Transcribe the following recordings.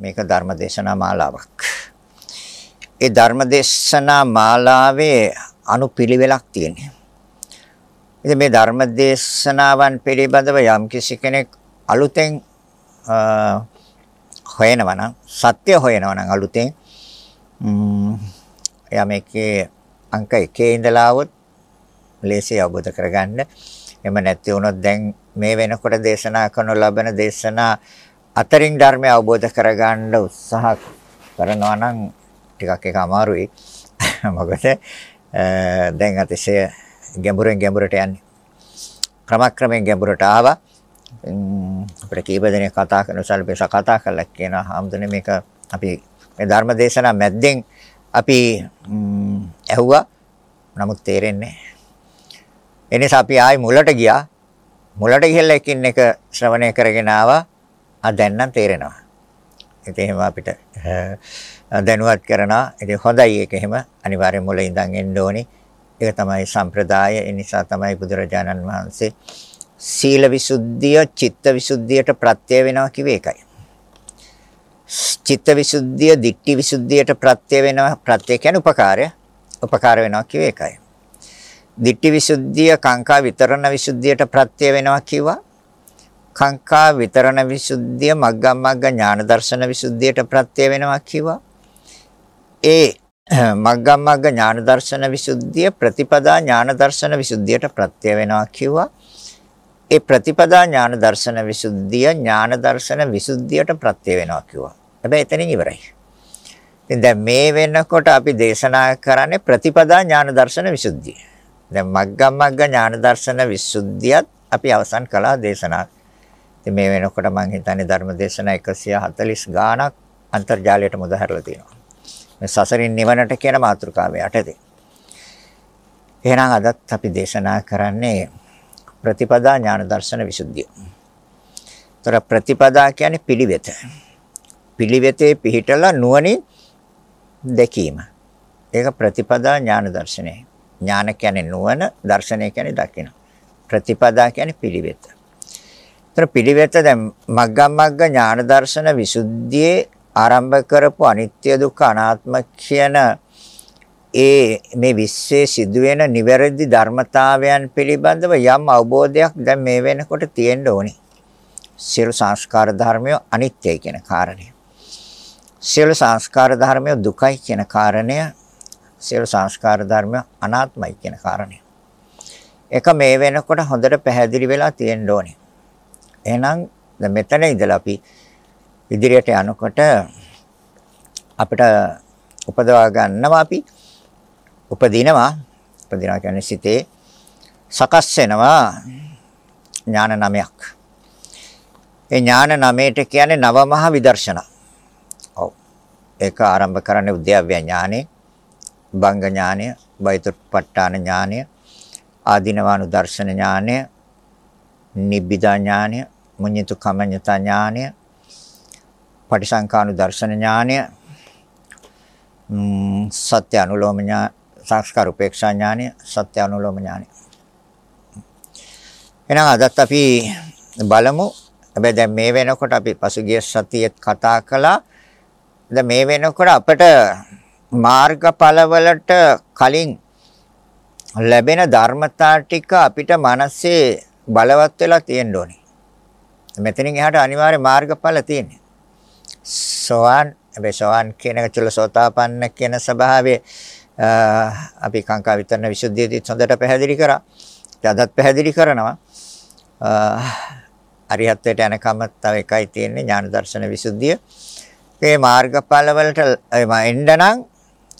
මේක ධර්මදේශනා මාලාවක්. ඒ ධර්මදේශනා මාලාවේ අනුපිළිවෙලක් තියෙනවා. ඉතින් මේ ධර්මදේශනාවන් පිළිබඳව යම් කිසි කෙනෙක් අලුතෙන් හොයනවා නම් සත්‍ය හොයනවා නම් අලුතෙන් එයා මේකේ අංක 1 ඉඳලා આવොත් ලේසිය අවබෝධ කරගන්න. එහෙම නැති වුණොත් දැන් මේ වෙනකොට දේශනා කරනු ලබන දේශනා අතරින් ධර්මය අවබෝධ කරගන්න උත්සාහ කරනවා නම් ටිකක් ඒක අමාරුයි. මොකද දැන් අතිශය ගැඹුරෙන් ගැඹුරට යන්නේ. ක්‍රමක්‍රමයෙන් ගැඹුරට ආවා. අපිට කීප දෙනෙක් කතා කරන සල්පේස කතා කළා කියනවා. ආම්දුනේ මේක අපි මේ ධර්ම දේශනා මැද්දෙන් අපි ඇහුවා. නමුත් තේරෙන්නේ නැහැ. එනිසා අපි ආයි මුලට ගියා. මුලට ගිහලා එකින් එක ශ්‍රවණය කරගෙන ආවා. ආ දැන් නම් තේරෙනවා. ඉතින් එහෙම අපිට දැනුවත් කරනවා. ඉතින් හොඳයි ඒක එහෙම. අනිවාර්යෙන් මුල ඉඳන් එන්න ඕනේ. ඒක තමයි සම්ප්‍රදාය. ඒ නිසා තමයි බුදුරජාණන් වහන්සේ සීල විසුද්ධිය චිත්ත විසුද්ධියට ප්‍රත්‍ය වෙනවා කිව්වේ ඒකයි. චිත්ත විසුද්ධිය දික්ටි විසුද්ධියට ප්‍රත්‍ය වෙනවා ප්‍රත්‍ය කියන්නේ උපකාරය. උපකාර වෙනවා කිව්වේ ඒකයි. දික්ටි විසුද්ධිය කාංකා විතරණ විසුද්ධියට ප්‍රත්‍ය වෙනවා කිව්වා. කාංකා විතරණ විසුද්ධිය මග්ගම් මග්ග ඥාන දර්ශන විසුද්ධියට ප්‍රත්‍ය වෙනවා කිව්වා. ඒ මග්ගම් මග්ග ඥාන දර්ශන විසුද්ධිය ප්‍රතිපදා ඥාන දර්ශන විසුද්ධියට ප්‍රත්‍ය වෙනවා කිව්වා. ඒ ප්‍රතිපදා ඥාන දර්ශන විසුද්ධිය ඥාන දර්ශන විසුද්ධියට ප්‍රත්‍ය වෙනවා කිව්වා. හැබැයි එතනින් ඉවරයි. ඉතින් දැන් මේ වෙනකොට අපි දේශනා කරන්නේ ප්‍රතිපදා ඥාන දර්ශන විසුද්ධිය. දැන් මග්ගම් මග්ග ඥාන දර්ශන විසුද්ධියත් අපි අවසන් කළා දේශනා. ඉතින් මේ වෙනකොට මම හිතන්නේ ධර්ම දේශනා 140 ගාණක් අන්තර්ජාලයට මුදහැරලා තියෙනවා. මේ සසරින් නිවනට කියන මාතෘකාව යටතේ. එහෙනම් අදත් අපි දේශනා කරන්නේ ප්‍රතිපදා ඥාන දර්ශන විසුද්ධිය. ତොර ප්‍රතිපදා කියන්නේ පිළිවෙත. පිළිවෙතේ පිහිටලා නුවණින් දැකීම. ඒක ප්‍රතිපදා ඥාන දර්ශනය. ඥාන කියන්නේ නුවණ, දර්ශනය කියන්නේ දකින. ප්‍රතිපදා කියන්නේ පිළිවෙත. ତොර පිළිවෙත දැන් මග්ගම් මග්ග ඥාන දර්ශන විසුද්ධියේ ආරම්භ කරපු අනිත්‍ය දුක්ඛ අනාත්ම කියන ඒ මේ විශ්වයේ සිදුවෙන නිවැරදි ධර්මතාවයන් පිළිබඳව යම් අවබෝධයක් දැන් මේ වෙනකොට තියෙන්න ඕනේ. සියලු සංස්කාර ධර්මය අනිත්‍යයි කියන කාරණය. සියලු සංස්කාර ධර්මය දුකයි කියන කාරණය. සියලු සංස්කාර ධර්මය අනාත්මයි කියන කාරණය. ඒක මේ වෙනකොට හොඳට පැහැදිලි වෙලා තියෙන්න ඕනේ. එහෙනම් දැන් මෙතන ඉඳලා අපි ඉදිරියට යනකොට අපිට උපදවා ගන්නවා අපි උපදිනවා උපදිනවා කියන්නේ සිතේ සකස් වෙනවා ඥාන නමයක්. ඒ ඥාන නමයට කියන්නේ නව මහ විදර්ශනා. ඔව්. ඒක ආරම්භ කරන්නේ උද්‍යව්‍ය ඥානෙ, බංග ඥානය, බයිතුප්පට්ඨාන ඥානය, ආධිනවානු දර්ශන ඥානය, නිබ්බිදා ඥානය, මුඤ්ඤිතු කමඤ්ඤතා ඥානය, පටිසංකානු දර්ශන ඥානය, සත්‍ය අනුලෝම ඥාන සංස්කාර උපේක්ෂා ඥානය සත්‍ය අනුලෝම ඥානය. එහෙනම් අදත් අපි බලමු. හැබැයි දැන් මේ වෙනකොට අපි පසුගිය සතියේත් කතා කළා. දැන් මේ වෙනකොට අපිට මාර්ගඵලවලට කලින් ලැබෙන ධර්මතා ටික අපිට මනසේ බලවත් වෙලා තියෙන්න ඕනේ. මෙතනින් එහාට අනිවාර්ය මාර්ගඵල තියෙන්නේ. සෝවාන් හැබැයි සෝවාන් කියන එක චුල්ලසෝතාපන්න කියන ස්වභාවයේ අපි කාංකා විතරන විසුද්ධියදී හොඳට පැහැදිලි කරා. අදත් පැහැදිලි කරනවා. අරිහත්ත්වයට යනකම තව එකයි තියෙන්නේ ඥාන දර්ශන විසුද්ධිය. මේ මාර්ගඵල වලට එන්න නම්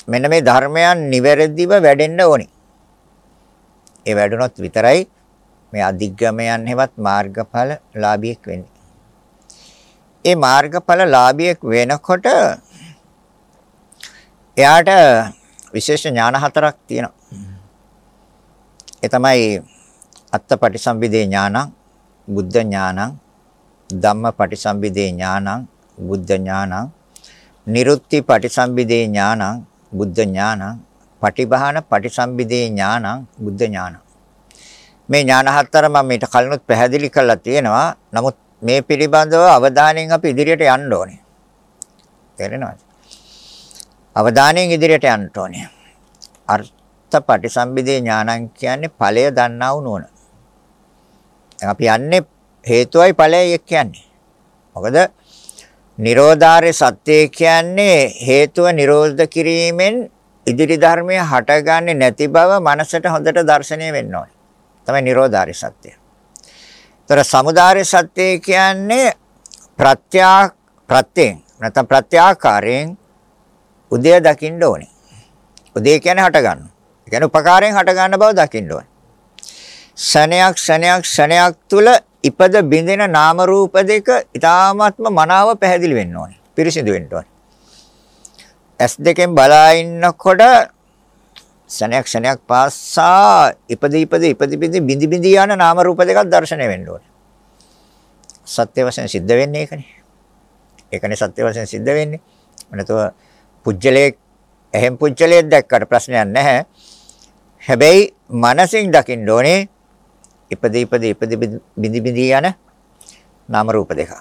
මෙන්න මේ ධර්මයන් නිවැරදිව වැඩෙන්න ඕනි. ඒ වැඩුණොත් විතරයි මේ අධිග්ගමයන් හෙවත් මාර්ගඵල ලාභියෙක් වෙන්නේ. ඒ මාර්ගඵල ලාභියෙක් වෙනකොට එයාට විශේෂ ඥාන හතරක් තියෙනවා. ඒ තමයි අත්තපටිසම්භිදේ ඥානං, බුද්ධ ඥානං, ධම්මපටිසම්භිදේ ඥානං, බුද්ධ ඥානං, නිරුත්ති පටිසම්භිදේ ඥානං, බුද්ධ ඥානං, පටිභාන පටිසම්භිදේ ඥානං, බුද්ධ ඥානං. මේ ඥාන හතර මම ඊට කලිනුත් පැහැදිලි කරලා තියෙනවා. නමුත් මේ පිළිබඳව අවධානයෙන් අපි ඉදිරියට යන්න ඕනේ. තේරෙනවද? අවධානයෙන් ඉදිරියට යන්න ඕනේ. අර්ථ පටිසම්භිදේ ඥානං කියන්නේ ඵලය දන්නා වූ නුවණ. අපි යන්නේ හේතුවයි ඵලයයි කියන්නේ. මොකද නිරෝධාර්ය සත්‍ය කියන්නේ හේතුව නිරෝධ කිරීමෙන් ඉදිරි ධර්මය හටගන්නේ නැති බව මනසට හොඳට දැర్శණය වෙන්න ඕනේ. තමයි නිරෝධාර්ය සත්‍ය. ତර සමුදාය සත්‍ය කියන්නේ ප්‍රත්‍යා ප්‍රත්‍යයෙන් නැත්නම් ප්‍රත්‍යාකාරයෙන් උදය දකින්න ඕනේ. උදය කියන්නේ හට ගන්න. ඒ කියන්නේ උපකාරයෙන් හට ගන්න බව දකින්න ඕනේ. ශණයක් ශණයක් ශණයක් තුල ඉපද බිඳෙන නාම රූප දෙක ඊ타ත්ම මනාව පැහැදිලි වෙන්න ඕනේ. පිරිසිදු වෙන්න ඕනේ. S දෙකෙන් බලා ඉන්නකොට ශණයක් ශණයක් පාසා ඉපද ඉපද ඉපද බිඳ බිඳ බිඳ යන නාම රූප දෙකක් දැర్శණය වෙන්න ඕනේ. සත්‍ය වශයෙන් සිද්ධ වෙන්නේ ඒකනේ. ඒකනේ සත්‍ය වශයෙන් සිද්ධ වෙන්නේ. නැතුව පුජ්‍යලයේ එහෙන් පුජ්‍යලයේ දැක්කට ප්‍රශ්නයක් නැහැ. හැබැයි මනසින් දකින්න ඕනේ ඉපද ඉපද ඉපද බිඳ බිඳ යන නාම රූප දෙක.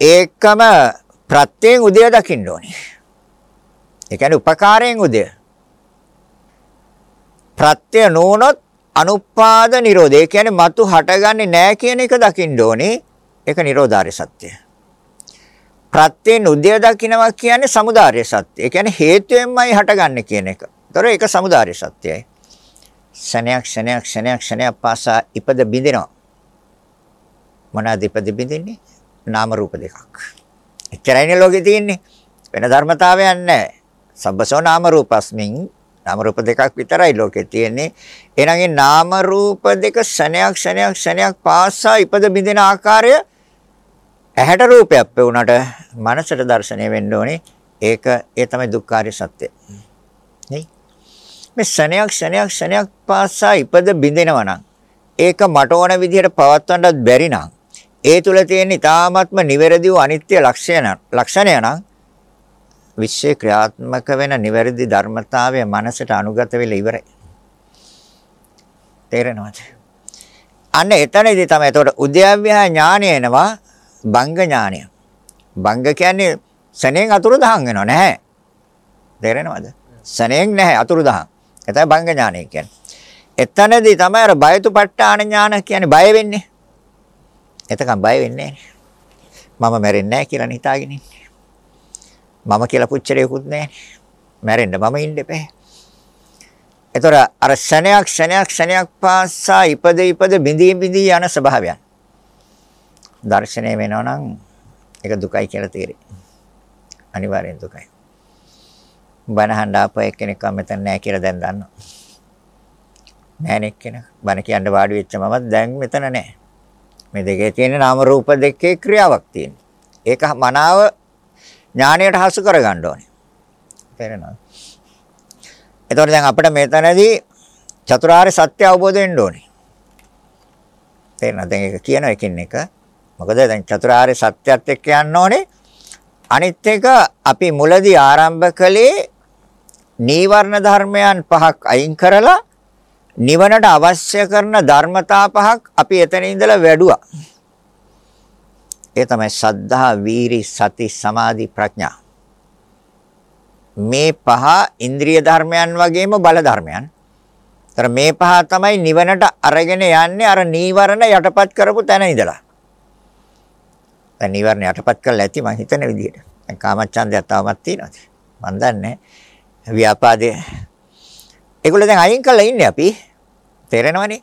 ඒකම ප්‍රත්‍යයෙන් උදය දකින්න ඕනේ. ඒ කියන්නේ උපකාරයෙන් උදය. ප්‍රත්‍ය නොනොත් අනුපාද නිරෝධය. ඒ කියන්නේ మతు හටගන්නේ නැහැ කියන එක දකින්න ඕනේ. ඒක නිරෝධාර්ය සත්‍යය. ප්‍රත්‍යෙන් උදය දකින්නවා කියන්නේ samudāri සත්‍ය. ඒ කියන්නේ හේතුයෙන්මයි හටගන්නේ කියන එක. ඒතර ඒක samudāri සත්‍යයයි. ක්ෂණයක් ක්ෂණයක් ක්ෂණයක් ක්ෂණයක් පාසා ඉපද බිඳිනවා. මොනවාද ඉපද බිඳින්නේ? නාම රූප දෙකක්. එච්චරයිනේ ලෝකේ තියෙන්නේ. වෙන ධර්මතාවයක් නැහැ. සබ්බසෝ නාම රූපස්මින් නාම රූප දෙකක් විතරයි ලෝකේ තියෙන්නේ. එහෙනම් ඒ නාම රූප දෙක ශණයක් ශණයක් ශණයක් පාසා ඉපද බිඳින ආකාරය ඇහැට රූපයක් පෙවුනට මනසට දැర్శණය වෙන්න ඕනේ. ඒක ඒ තමයි දුක්ඛාරය සත්‍ය. නේ? මේ ශණයක් ශණයක් ශණයක් පාසා ඉපද බිඳිනවා නම් ඒක මට ඕන විදිහට පවත්වන්නත් බැරි නම් ඒ තුල තියෙන ඊ타ත්ම නිවැරදිව අනිත්‍ය ලක්ෂණ ලක්ෂණය නම් විශ්ේ ක්‍රියාත්මක වෙන නිවැරදි ධර්මතාවය මනසට අනුගත වෙලා ඉවරයි. තේරෙනවද? අන්න එතනදී තමයි එතකොට උද්‍යව්‍යා ඥානය එනවා බංග ඥානය. බංග කියන්නේ සණයෙන් අතුරුදහන් වෙනව නැහැ. තේරෙනවද? සණයෙන් නැහැ අතුරුදහන්. ඒ තමයි බංග ඥානය කියන්නේ. එතනදී තමයි අර බයතුපට්ඨාන ඥාන කියන්නේ බය වෙන්නේ. එතකන් බය වෙන්නේ මම මැරෙන්නේ නැහැ කියලා හිතාගෙන ඉන්නේ. මම කියලා පුච්චරයකුත් නැහැ. මැරෙන්න මම ඉන්න එපේ. ඒතර අර ශණයක් ශණයක් ශණයක් පාසා ඉපද ඉපද බිඳී බිඳී යන ස්වභාවයන්. දර්ශනය වෙනවා නම් ඒක දුකයි කියලා තේරෙයි. අනිවාර්යෙන් දුකයි. බණහඬ ආපු එක්කෙනෙක් මෙතන නැහැ කියලා දැන් දන්නවා. නැහැ එක්කෙනෙක්. බණ කියන්න වාඩි වෙච්ච මමත් දැන් මෙතන නැහැ. මේ දෙකේ තියෙන නාම රූප දෙකේ ක්‍රියාවක් තියෙනවා. ඒක මනාව ඥාණයට හසු කරගන්න ඕනේ. තේරෙනවද? එතකොට දැන් අපිට මෙතනදී චතුරාර්ය සත්‍ය අවබෝධ වෙන්න ඕනේ. තේරෙනවද? දැන් ඒක කියන එකින් එක. මොකද දැන් චතුරාර්ය සත්‍යයත් එක්ක යන්න ඕනේ. අනිත් එක අපි මුලදී ආරම්භ කළේ නීවරණ ධර්මයන් පහක් අයින් කරලා නිවනට අවශ්‍ය කරන ධර්මතා පහක් අපි එතන ඉඳලා වැඩුවා. ඒ තමයි සද්ධා, වීරි, සති, සමාධි, ප්‍රඥා. මේ පහ ඉන්ද්‍රිය ධර්මයන් වගේම බල ධර්මයන්. ତර මේ පහ තමයි නිවනට අරගෙන යන්නේ අර නීවරණ යටපත් කරපු තැන ඉඳලා. දැන් නීවරණ යටපත් කරලා ඇති මම හිතන විදිහට. දැන් කාමච්ඡන්දයක් තවමත් තියෙනවද? මන් දන්නේ ව්‍යාපාදේ ඒගොල්ලෝ දැන් අයින් කරලා ඉන්නේ අපි තේරෙනවනේ.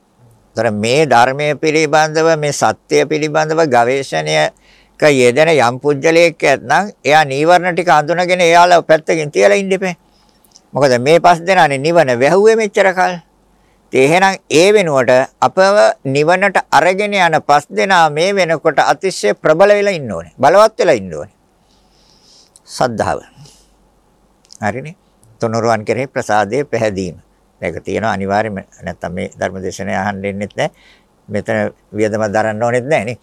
ඒතර මේ ධර්මයේ පිළිබඳව මේ සත්‍ය පිළිබඳව ගවේෂණයක යෙදෙන යම් පුජ්‍යලයක් නැත්නම් එයා නීවරණ ටික අඳුනගෙන එයාලා පැත්තකින් තියලා ඉන්න එපේ. මොකද මේ පස් දෙනානේ නිවන වැහුවේ මෙච්චර කල්. ඒ එහෙනම් ඒ වෙනුවට අපව නිවනට අරගෙන යන පස් දෙනා මේ වෙනකොට අතිශය ප්‍රබල වෙලා ඉන්න ඕනේ. බලවත් වෙලා ඉන්න ඕනේ. සද්ධාව. හරිනේ. තුනුරුවන් කෙරෙහි ප්‍රසාදයේ පැහැදීම. මේක තියෙනවා අනිවාර්යයෙන්ම නැත්තම් මේ ධර්ම දේශනය අහන්න ඉන්නෙත් නැහැ. මෙතන වියදම දරන්න ඕනෙත් නැහැ නේ.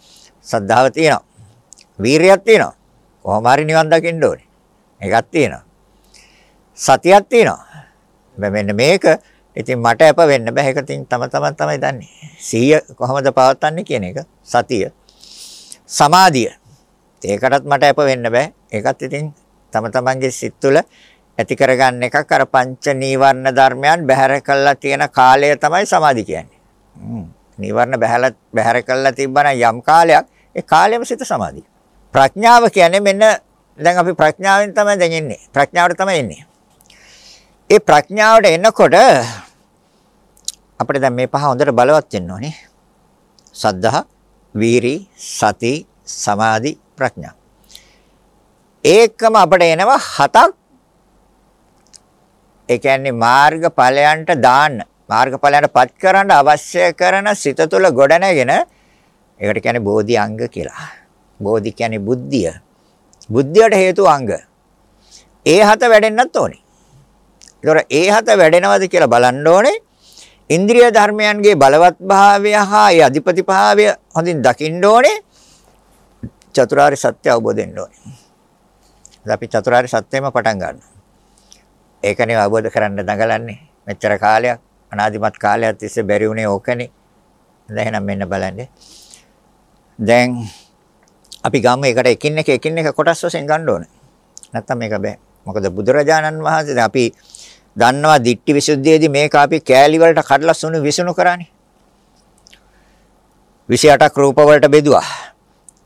සද්ධාව තියෙනවා. වීරියක් තියෙනවා. කොහොම හරි නිවන් දකින්න ඕනේ. ඒකක් තියෙනවා. සතියක් තියෙනවා. මෙන්න මේක ඉතින් මට අප වෙන්න බෑ. ඒක තින් තම තමන් තමයි දන්නේ. සිහිය කොහොමද පවත්න්නේ කියන එක. සතිය. සමාධිය. ඒකටත් මට අප වෙන්න බෑ. ඒකත් ඉතින් තම තමන්ගේ සිත් තුළ ඇති කරගන්න එකක් අර පංච නීවරණ ධර්මයන් බැහැර කළා තියෙන කාලය තමයි සමාධි කියන්නේ. නීවරණ බැහැලා බැහැර කළා තිබ්බනම් යම් කාලයක් ඒ කාලෙම සිත සමාධිය. ප්‍රඥාව කියන්නේ මෙන්න දැන් අපි ප්‍රඥාවෙන් තමයි දැන් ඉන්නේ. ප්‍රඥාවට තමයි එන්නේ. ඒ ප්‍රඥාවට එනකොට අපිට දැන් මේ පහ හොඳට බලවත් වෙන්න ඕනේ. සද්ධා, වීරි, සති, සමාධි, ප්‍රඥා. ඒකම අපිට එනවා හතක්. ඒ කියන්නේ මාර්ග ඵලයන්ට දාන්න, මාර්ග ඵලයන්ට පත් කරන්න අවශ්‍ය කරන සිත තුළ ගොඩනැගෙන ඒකට කියන්නේ බෝධි අංග කියලා. බෝධි කියන්නේ බුද්ධිය. බුද්ධියට හේතු අංග. ඒ හත වැඩෙන්නත් ඕනේ. ඒතොර ඒ හත වැඩෙනවද කියලා බලන්න ඕනේ. ඉන්ද්‍රිය ධර්මයන්ගේ බලවත් භාවය හා ඒ අධිපති භාවය හොඳින් දකින්න ඕනේ. චතුරාර්ය සත්‍ය අවබෝධ වෙන්න ඕනේ. අපි චතුරාර්ය සත්‍යෙම පටන් ගන්නවා. ඒකනේ අවබෝධ කරන්න දඟලන්නේ. මෙච්චර කාලයක් අනාදිමත් කාලයක් තිස්සේ බැරි වුණේ ඕකනේ. දැන් එහෙනම් මෙන්න බලන්න. දැන් අපි ගමු එකට එකින් එක එකින් එක කොටස් වශයෙන් ගන්න ඕනේ. නැත්තම් මේක බෑ. මොකද බුදුරජාණන් වහන්සේ දැන් අපි දන්නවා දිට්ඨි විසුද්ධියේදී මේක අපි කෑලි වලට කඩලා සුණු විසුණු කරානේ. 28ක් රූප වලට බෙදුවා.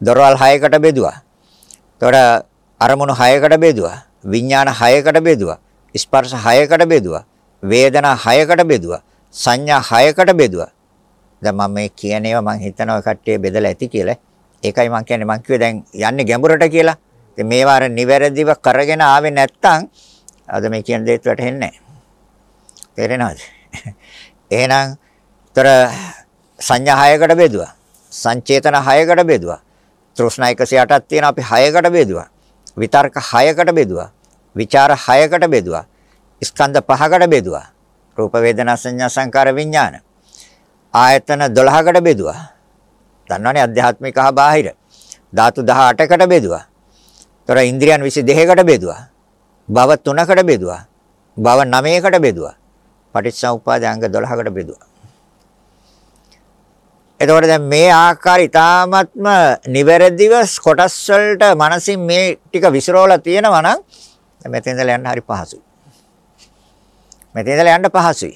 දොරවල් 6කට බෙදුවා. එතකොට අරමුණු 6කට බෙදුවා. විඥාන 6කට බෙදුවා. ස්පර්ශ 6කට බෙදුවා. වේදනා 6කට බෙදුවා. සංඥා 6කට බෙදුවා. දැන් මම මේ කියන ඒවා මම හිතනවා කට්ටිය බෙදලා ඇති කියලා. ඒකයි මම කියන්නේ මම කිව්වේ දැන් යන්නේ ගැඹුරට කියලා. ඉතින් මේවා අර නිවැරදිව කරගෙන ආවේ නැත්තම් අද මේ කියන දේත් වැටහෙන්නේ නැහැ. තේරෙනවද? එහෙනම් ତර සංඥා 6කට බෙදුවා. සංචේතන 6කට බෙදුවා. තෘෂ්ණා 108ක් තියෙන අපි 6කට බෙදුවා. විතර්ක 6කට බෙදුවා. විචාර 6කට බෙදුවා. ස්කන්ධ 5කට බෙදුවා. රූප වේදනා සංඥා සංකාර විඥාන. ආයතන 12කට බෙදුවා. දන්නවනේ අධ්‍යාත්මික හා බාහිර. ධාතු 18කට බෙදුවා. ତොර ඉන්ද්‍රියන් 22කට බෙදුවා. භව 3කට බෙදුවා. භව 9කට බෙදුවා. පටිච්චසමුප්පාද අංග 12කට බෙදුවා. එතකොට දැන් මේ ආකාර ඊ타ත්ම නිවැරදිව කොටස් වලට මනසින් මේ ටික විසිරවලා තියෙනවා නම් මෙතෙන් ඉඳලා යන්න හරි පහසුයි. මෙතෙන් ඉඳලා යන්න පහසුයි.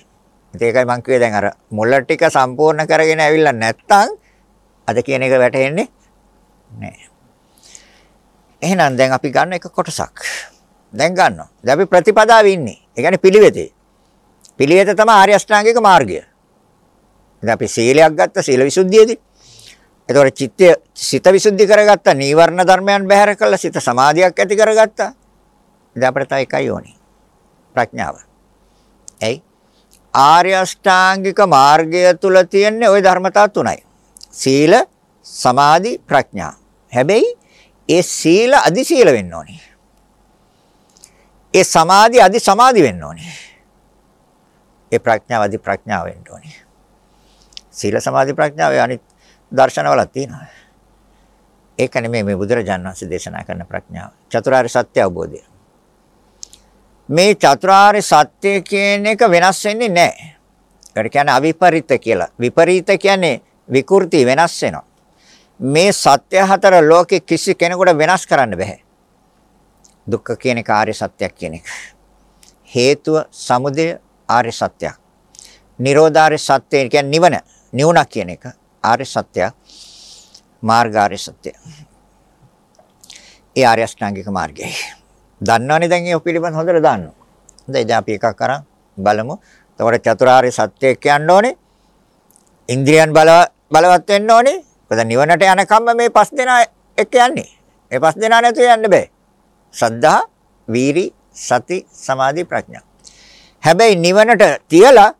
ඒකයි මම කිව්වේ දැන් අර මුල ටික සම්පූර්ණ කරගෙන ඇවිල්ලා නැත්තම් අද කියන එක වැටහෙන්නේ නැහැ. එහෙනම් දැන් අපි ගන්න එක කොටසක්. දැන් ගන්නවා. දැන් අපි ප්‍රතිපදාවේ ඉන්නේ. ඒ කියන්නේ පිළිවෙතේ. පිළිවෙත තමයි ආර්ය අෂ්ටාංගික මාර්ගය. දැන් අපි සීලයක් ගත්ත සීල විසුද්ධියේදී. එතකොට චිත්තය සිත විසුද්ධි කරගත්තා. නීවරණ ධර්මයන් බැහැර කළා. සිත සමාධියක් ඇති කරගත්තා. දැන් අපිට තව එකයි ඕනේ. ප්‍රඥාව. එයි ආර්ය අෂ්ටාංගික මාර්ගය තුල තියෙන ওই ධර්මතා තුනයි. සීල, සමාධි, ප්‍රඥා. හැබැයි ඒ සීල අදි සීල වෙන්න ඕනේ. ඒ සමාධි අදි සමාධි වෙන්න ඕනේ. ඒ ප්‍රඥාව අදි ප්‍රඥාව වෙන්න ඕනේ. සීල සමාධි ප්‍රඥාව අනිත් දර්ශනවල තියෙනවා. ඒක නෙමෙයි මේ බුදුරජාණන් වහන්සේ දේශනා කරන ප්‍රඥාව. චතුරාර්ය සත්‍ය අවබෝධය. මේ චතුරාර්ය සත්‍ය කියන එක වෙනස් වෙන්නේ නැහැ. ඒකට කියන්නේ අවිපරිත කියලා. විපරීත කියන්නේ විකෘති වෙනස් වෙනවා. මේ සත්‍ය හතර ලෝකේ කිසි කෙනෙකුට වෙනස් කරන්න බෑ. දුක්ඛ කියන එක ආර්ය සත්‍යයක් කියන එක. හේතුව සමුදය ආර්ය සත්‍යයක්. නිරෝධාර්ය සත්‍ය කියන්නේ නිවන, නිවුණක් කියන එක ආර්ය සත්‍යයක්. මාර්ගාර්ය සත්‍ය. ඒ ආර්ය අෂ්ටාංගික මාර්ගයයි. දන්නවනේ දැන් ඒක පිළිබඳ හොඳට දන්නවා. හොඳයි දැන් අපි එකක් අරන් බලමු. එතකොට චතුරාර්ය සත්‍ය කියන්න ඕනේ. ඉන්ද්‍රියන් බල බලවත් වෙන්න ඕනේ. මොකද නිවනට යනකම්ම මේ පස් දෙනා එක යන්නේ. මේ පස් දෙනා නැතුව යන්න බෑ. සද්ධා, වීරි, සති, සමාධි, ප්‍රඥා. හැබැයි නිවනට තියලා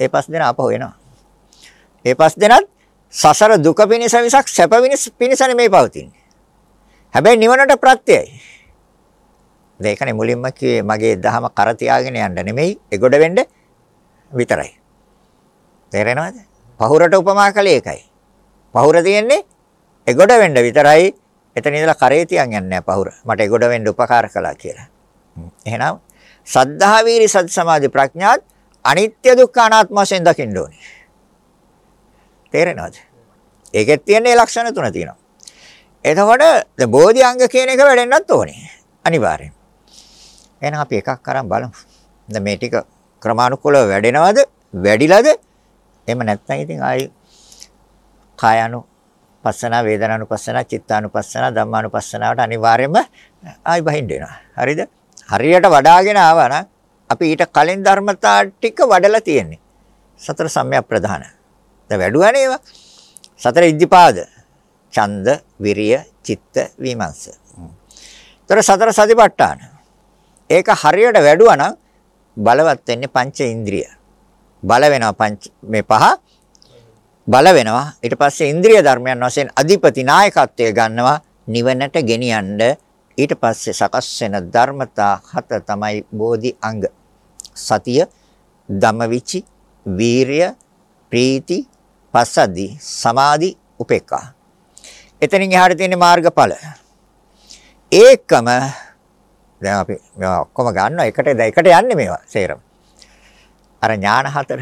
ඒ පස් දෙනා අපහු වෙනවා. ඒ පස් දෙනාත් සසර දුක පිණිස විසක් සැප පිණිස නෙමෙයි පවතින්නේ. හැබැයි නිවනට ප්‍රත්‍යයයි. ඒකනේ මුලින්ම කිව්වේ මගේ දහම කර තියාගෙන යන්න නෙමෙයි එගොඩ වෙන්න විතරයි. තේරෙනවද? පහුරට උපමා කළේ ඒකයි. පහුර තියෙන්නේ එගොඩ වෙන්න විතරයි. එතන ඉඳලා කරේ තියන් යන්නේ පහුර. මට එගොඩ වෙන්න උපකාර කළා කියලා. එහෙනම් සද්ධා වීරි සති සමාධි ප්‍රඥාත් අනිත්‍ය දුක්ඛ අනාත්ම වශයෙන් දකින්න ඕනේ. තේරෙනවද? ඒකෙත් තියෙන ලක්ෂණ තුන තියෙනවා. එතකොට බෝධි අංග කියන එක වැඩෙන්නත් ඕනේ. අනිවාර්යෙන්. එහෙනම් අපි එකක් අරන් බලමු. දැන් මේ ටික ක්‍රමානුකූලව වැඩෙනවද? වැඩිලාද? එහෙම නැත්නම් ඉතින් ආයි කායano පස්සනා වේදනානුපස්සනා චිත්තානුපස්සනා ධම්මානුපස්සනාවට අනිවාර්යයෙන්ම ආයි බහින්න වෙනවා. හරිද? හරියට වඩාගෙන ආවා නම් අපි ඊට කලින් ධර්මතා ටික වඩලා තියෙන්නේ. සතර සම්‍යක් ප්‍රධාන. දැන් වැඩුවානේ ඒවා. සතර ඉද්ධිපාද. ඡන්ද, විරිය, චිත්ත, විමර්ශ. ତොර සතර සතිපට්ඨාන. ඒක හරියට වැඩුවා නම් බලවත් වෙන්නේ පංච ඉන්ද්‍රිය. බල වෙනවා පංච මේ පහ බල වෙනවා ඊට පස්සේ ඉන්ද්‍රිය ධර්මයන් වශයෙන් අධිපති නායකත්වය ගන්නවා නිවනට ගෙනියන්න. ඊට පස්සේ සකස් වෙන ධර්මතා හත තමයි බෝධි අංග. සතිය ධම්මවිචි වීරිය ප්‍රීති පස්සද්ධි සමාධි උපේක්ඛා. එතනින් එහාට තියෙන මාර්ගඵල. ඒකම දැන් අපි මේවා ඔක්කොම ගන්නවා. එකට එකට යන්නේ මේවා සේරම. අර ඥාන හතර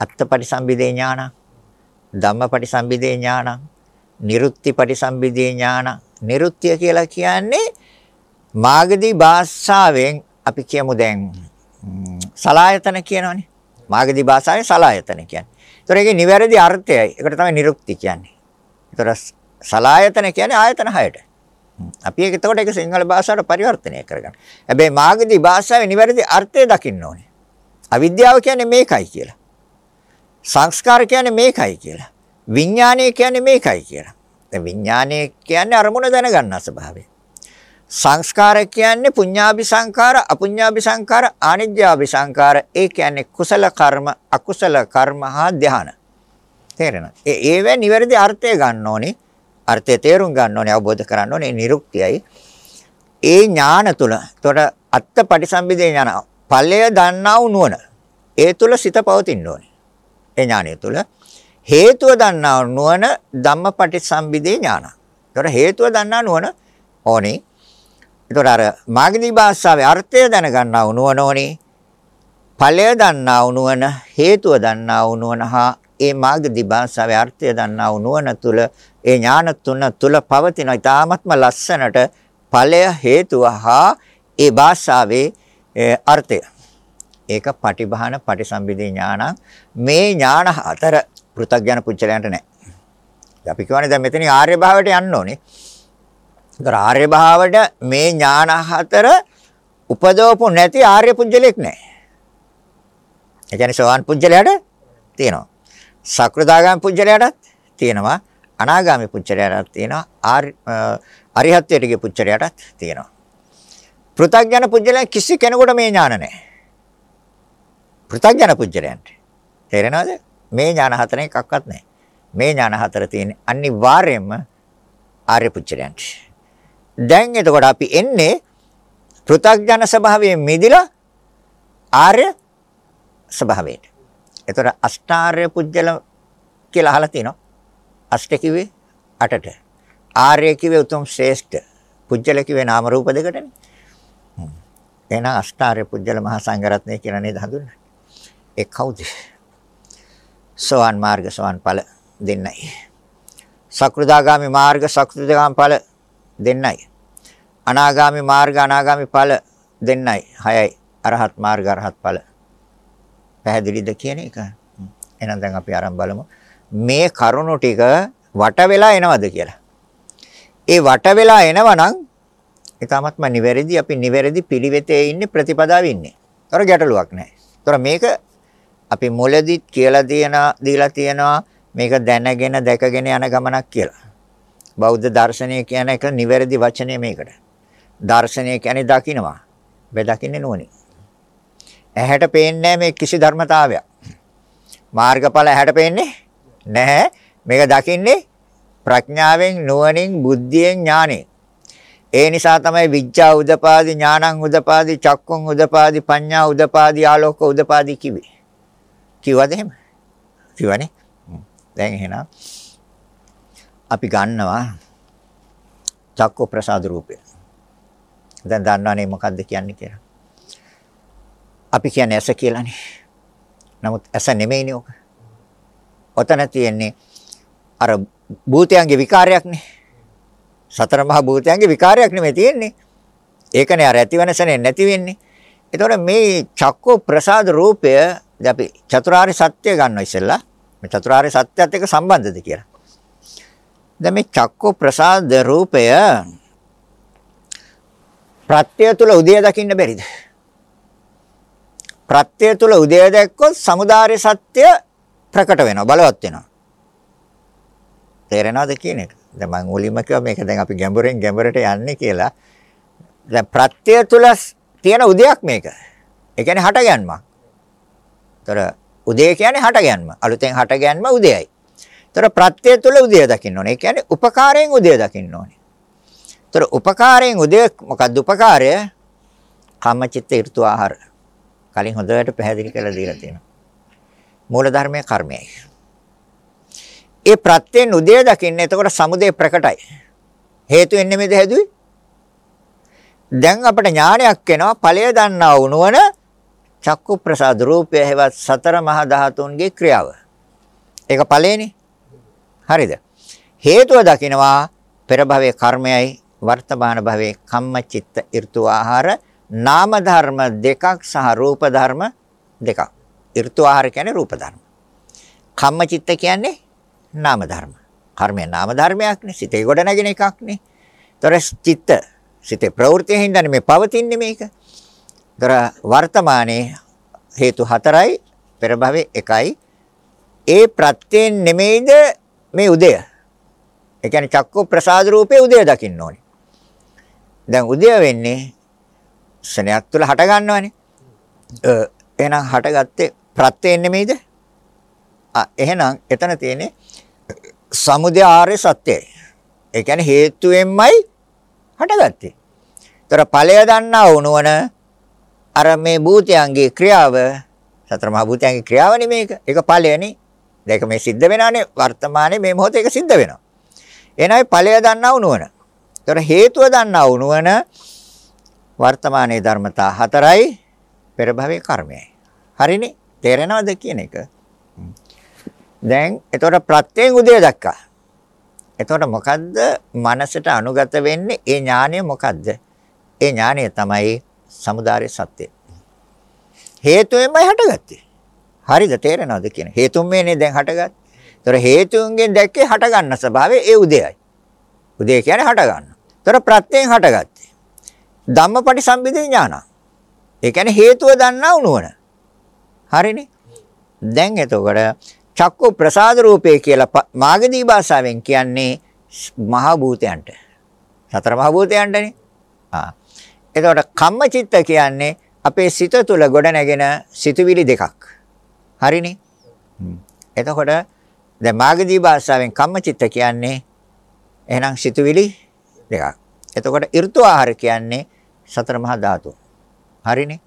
අත්තපටිසම්භිදේ ඥාන ධම්මපටිසම්භිදේ ඥාන නිරුත්තිපටිසම්භිදේ ඥාන නිරුත්තිය කියලා කියන්නේ මාගදී භාෂාවෙන් අපි කියමු දැන් සලායතන කියනවනේ මාගදී භාෂාවේ සලායතන කියන්නේ. ඒතර ඒකේ නිවැරදි අර්ථයයි. ඒකට තමයි නිරුක්ති කියන්නේ. ඒතර සලායතන කියන්නේ ආයතන හයට. අපි ඒක එතකොට ඒක සිංහල භාෂාවට පරිවර්තනය කරගන්න. හැබැයි මාගදී භාෂාවේ නිවැරදි අර්ථය දකින්න ඕනේ. අවිද්‍යාව කියන්නේ මේකයි කියලා. සංස්කාර කියන්නේ මේකයි කියලා. විඥානය කියන්නේ මේකයි කියලා. දැන් විඥානය කියන්නේ අරමුණ දැනගන්න ස්වභාවය. සංස්කාර කියන්නේ පුඤ්ඤාභි සංකාර, අපුඤ්ඤාභි සංකාර, ආනිජ්ජාභි සංකාර. ඒ කියන්නේ කුසල කර්ම, අකුසල කර්ම හා ධ්‍යාන. තේරෙනවද? ඒ ඒවේ නිවැරදි අර්ථය ගන්න ඕනේ. අර්ථය තේරුම් ගන්න ඕනේ, අවබෝධ කරගන්න ඕනේ. නිරුක්තියයි. ඒ ඥාන තුල, එතකොට අත්ත පටිසම්භිදේ ඥාන ඵලය දන්නා වූ නුවණ. ඒ තුල සිත පවතින්න ඕනේ. ඒ ඥානය තුල හේතුව දන්නා වූ නුවණ ධම්මපටිසම්භිදේ ඥාන. ඒතර හේතුව දන්නා නුවණ ඕනේ. ඒතර අර මාගදී භාෂාවේ අර්ථය දැනගන්නා වූ නුවණ ඕනේ. ඵලය දන්නා වූ නුවණ, හේතුව දන්නා වූ නුවණ හා ඒ මාගදී භාෂාවේ අර්ථය දන්නා වූ නුවණ තුල ඒ ඥාන තුන තුල පවතින ඊ타ත්ම ලස්සනට ඵලය හේතුව හා ඒ භාෂාවේ අර්ථය. ඒක පටිභාන පටිසම්භිදී ඥානං මේ ඥාන හතර පෘථග්ජන පුච්චලයන්ට නැහැ. අපි කියවනේ දැන් මෙතනින් ආර්ය භාවයට යන්න ඕනේ. ඒතර ආර්ය භාවයට මේ ඥාන හතර උපදවපු නැති ආර්ය පුජ්‍යලෙක් නැහැ. ඒ කියන්නේ සෝවාන් පුජ්‍යලයට තියෙනවා. සක්‍රදාගාමි පුජ්‍යලයටත් තියෙනවා. අනාගාමි පුජ්‍යලයටත් තියෙනවා. ආර්ය අරිහත්ත්වයට ගිය පුජ්‍යලයටත් තියෙනවා. පෘථග්ජන පුජ්‍යලයන් කිසි කෙනෙකුට මේ ඥාන නැහැ. පෘථග්ජන පුජ්‍යලයන්ට. තේරෙනවද? මේ ඥාන හතරෙන් එකක්වත් නැහැ. මේ ඥාන හතර තියෙන්නේ අනිවාර්යයෙන්ම ආර්ය පුජ්‍යලයන්ට. දැන් එතකොට අපි එන්නේ පෘථග්ජන ස්වභාවයෙන් මිදිලා ආර්ය ස්වභාවයට. එතකොට අෂ්ටාර්ය පුජ්‍යල කියලා අහලා තිනවා. අෂ්ට කිව්වේ අටට. ආර්ය කිව්වේ උතුම් ශ්‍රේෂ්ඨ. පුජ්‍යල කිව්වේ නාම රූප දෙකටනේ. එහෙනම් අෂ්ටාර්ය පුජ්‍යල මහා සංඝරත්නය කියලා නේද හඳුන්වන්නේ. ඒ කවුද? සෝවන් මාර්ග සෝවන් ඵල දෙන්නයි. සකෘදාගාමි මාර්ග සකෘදාගාමි ඵල දෙන්නයි. අනාගාමි මාර්ග අනාගාමි ඵල දෙන්නයි. හයයි. අරහත් මාර්ග අරහත් ඵල. පැහැදිලිද කියන එක? එහෙනම් දැන් අපි ආරම්භ බලමු. මේ කරුණු ටික වට වෙලා එනවද කියලා. ඒ වට වෙලා එනවනම් ඊටමත්ම නිවැරදි අපි නිවැරදි පිළිවෙතේ ඉන්නේ ප්‍රතිපදාවේ ඉන්නේ. ඒතර ගැටලුවක් නැහැ. ඒතර මේක අපි මුලදිත් කියලා දින දීලා තියෙනවා මේක දැනගෙන දැකගෙන යන ගමනක් කියලා. බෞද්ධ දර්ශනය කියන එක නිවැරදි වචනය මේකට. දර්ශනය කියන්නේ දකින්නවා. බෙ දකින්නේ නුවණින්. ඇහැට පේන්නේ මේ කිසි ධර්මතාවයක්. මාර්ගඵල ඇහැට පේන්නේ නැහැ. මේක දකින්නේ ප්‍රඥාවෙන් නුවණින් බුද්ධියෙන් ඥානෙන්. ඒ නිසා තමයි විඥා උදපාදි ඥානං උදපාදි චක්කුං උදපාදි පඤ්ඤා උදපාදි ආලෝක උදපාදි කිව්වේ. කිව්වද එහෙම? කිව්වනේ. දැන් එහෙනම් අපි ගන්නවා චක්ක ප්‍රසාද රූපය. දැන් දන්නවනේ මොකද්ද කියන්නේ කියලා. අපි කියන්නේ ඇස කියලානේ. නමුත් ඇස නෙමෙයිනේ ඔක. ඔතන තියෙන්නේ අර භූතයන්ගේ විකාරයක්නේ. සතර මහා භූතයන්ගේ විකාරයක් නෙමෙයි තියෙන්නේ. ඒකනේ අර ඇති වෙනසනේ නැති වෙන්නේ. එතකොට මේ චක්කෝ ප්‍රසාද රූපය අපි චතුරාර්ය සත්‍ය ගන්නවා ඉස්සෙල්ලා. මේ චතුරාර්ය සත්‍යයත් එක්ක සම්බන්ධද කියලා. දැන් මේ චක්කෝ ප්‍රසාද රූපය ප්‍රත්‍ය තුල උදය දකින්න බැරිද? ප්‍රත්‍ය තුල උදය දැක්කොත් samudāri සත්‍ය ප්‍රකට වෙනවා බලවත් වෙනවා. තේරෙනවද කියන එක? දැන් මම මුලින්ම කිව්වා මේක දැන් අපි ගැඹුරෙන් ගැඹුරට යන්නේ කියලා. දැන් ප්‍රත්‍ය තුල තියෙන උදයක් මේක. ඒ කියන්නේ හටගන්මක්. ඒතර උදේ කියන්නේ හටගන්ම. අලුතෙන් හටගන්ම උදයයි. ඒතර ප්‍රත්‍ය තුල උදය දකින්න ඕනේ. ඒ කියන්නේ උපකාරයෙන් උදය දකින්න ඕනේ. ඒතර උපකාරයෙන් උදය මොකක්ද උපකාරය? කම්මචිත්ත ඍතු ආහාර. කලින් හොඳට පැහැදිලි කරලා දීලා තියෙනවා. මූලධර්මයේ කර්මයයි. ඒ ප්‍රත්‍යයෙන් උදය දකින්න එතකොට සමුදය ප්‍රකටයි. හේතු වෙන්නේ මේද හැදුවේ? දැන් අපිට ඥානයක් එනවා ඵලය දන්නා වුණවන චක්කු ප්‍රසාද රූපය හැවත් සතර මහා ධාතුන්ගේ ක්‍රියාව. ඒක ඵලයනේ. හරිද? හේතුව දකිනවා පෙර භවයේ කර්මයයි වර්තමාන භවයේ කම්මචිත්ත ඍතු ආහාර නාම ධර්ම දෙකක් සහ රූප ධර්ම දෙකක්. ඍතු ආහාර කියන්නේ රූප ධර්ම. කම්මචිත්ත කියන්නේ නාම ධර්ම. කර්මය නාම ධර්මයක්නේ. සිතේ ගොඩ නැගෙන එකක්නේ. ତොර චිත්ත සිතේ ප්‍රවෘත්තියෙන් හින්දානේ මේ පවතින්නේ මේක. දර වර්තමානයේ හේතු හතරයි පෙර භවයේ එකයි. ඒ ප්‍රත්‍යයෙන් නෙමෙයිද මේ උදය. ඒ කියන්නේ චක්කු ප්‍රසාද රූපේ උදය දකින්න ඕනේ. දැන් උදය වෙන්නේ ශනයක් තුළ හට ගන්නවනේ. එහෙනම් හටගත්තේ ප්‍රත්‍යයෙන් නෙමෙයිද? ආ එහෙනම් එතන තියෙන්නේ සමුදය ආර්ය සත්‍යයි. ඒ කියන්නේ හේතුවෙන්මයි හටගත්තේ. ତර ඵලය දන්නා වුණවන අර මේ භූතයන්ගේ ක්‍රියාව සතර මහා භූතයන්ගේ ක්‍රියාවනේ මේක. ඒක ඵලයනේ. ඒක මේ සිද්ධ වෙනානේ වර්තමානයේ මේ මොහොතේ ඒක සිද්ධ වෙනවා. එනයි ඵලය දන්නා වුණවන. තොර හේතුව දන්නා වුණවන වර්තමානයේ ධර්මතා හතරයි පෙර භවයේ කර්මයයි. හරිනේ? තේරෙනවද කියන එක? දැන් එතකොට ප්‍රත්‍යයෙන් උදේ දැක්කා. එතකොට මොකද්ද මනසට අනුගත වෙන්නේ? ඒ ඥානය මොකද්ද? ඒ ඥානය තමයි samudāri සත්‍ය. හේතුවෙන්මයි හටගත්තේ. හරිද තේරෙනවද කියන හේතුන්මනේ දැන් හටගත්තේ. ඒතර හේතුන්ගෙන් දැක්කේ හට ගන්න ස්වභාවය ඒ උදේයි. උදේ කියන්නේ හට ගන්න. ඒතර ප්‍රත්‍යයෙන් හටගත්තේ. ධම්මපටි සම්බිදේ ඥාන. ඒ කියන්නේ හේතුව දන්නා උනුවන. හරිනේ. දැන් එතකොට චක්කු ප්‍රසාද රූපේ කියලා මාගදී භාෂාවෙන් කියන්නේ මහ භූතයන්ට. සතර මහ භූතයන්ටනේ. ආ. එතකොට කම්මචිත්ත කියන්නේ අපේ සිත තුළ ගොඩනැගෙන සිතුවිලි දෙකක්. හරිනේ? එතකොට දැන් මාගදී භාෂාවෙන් කම්මචිත්ත කියන්නේ එහෙනම් සිතුවිලි දෙකක්. එතකොට ඍතු ආහාර කියන්නේ සතර මහා ධාතු. හරිනේ?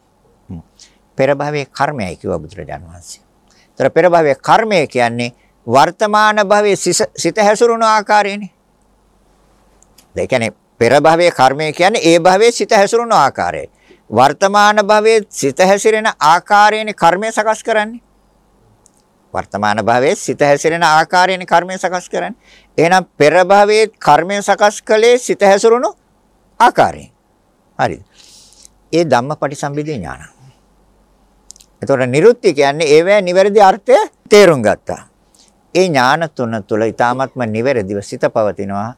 පෙර භවයේ කර්මයයි කිව්වා බුදුරජාණන් වහන්සේ. ඒතර පෙර භවයේ කර්මය කියන්නේ වර්තමාන භවයේ සිත හැසිරුණු ආකාරයනේ. ඒ කියන්නේ පෙර භවයේ කර්මය කියන්නේ ඒ භවයේ සිත හැසිරුණු ආකාරය. වර්තමාන භවයේ සිත හැසිරෙන ආකාරයනේ කර්මය සකස් කරන්නේ. වර්තමාන භවයේ සිත හැසිරෙන ආකාරයනේ කර්මය සකස් කරන්නේ. එහෙනම් පෙර භවයේ කර්මය සකස් කළේ සිත හැසිරුණු ආකාරයෙන්. හරිද? ඒ ධම්මපටිසම්භිදේ ඥාන. එතකොට නිරුත්ති කියන්නේ ඒවැ නිවැරදි අර්ථය තේරුම් ගත්තා. ඒ ඥාන තුන තුළ ඊ타ත්ම නිවැරදිව සිත පවතිනවා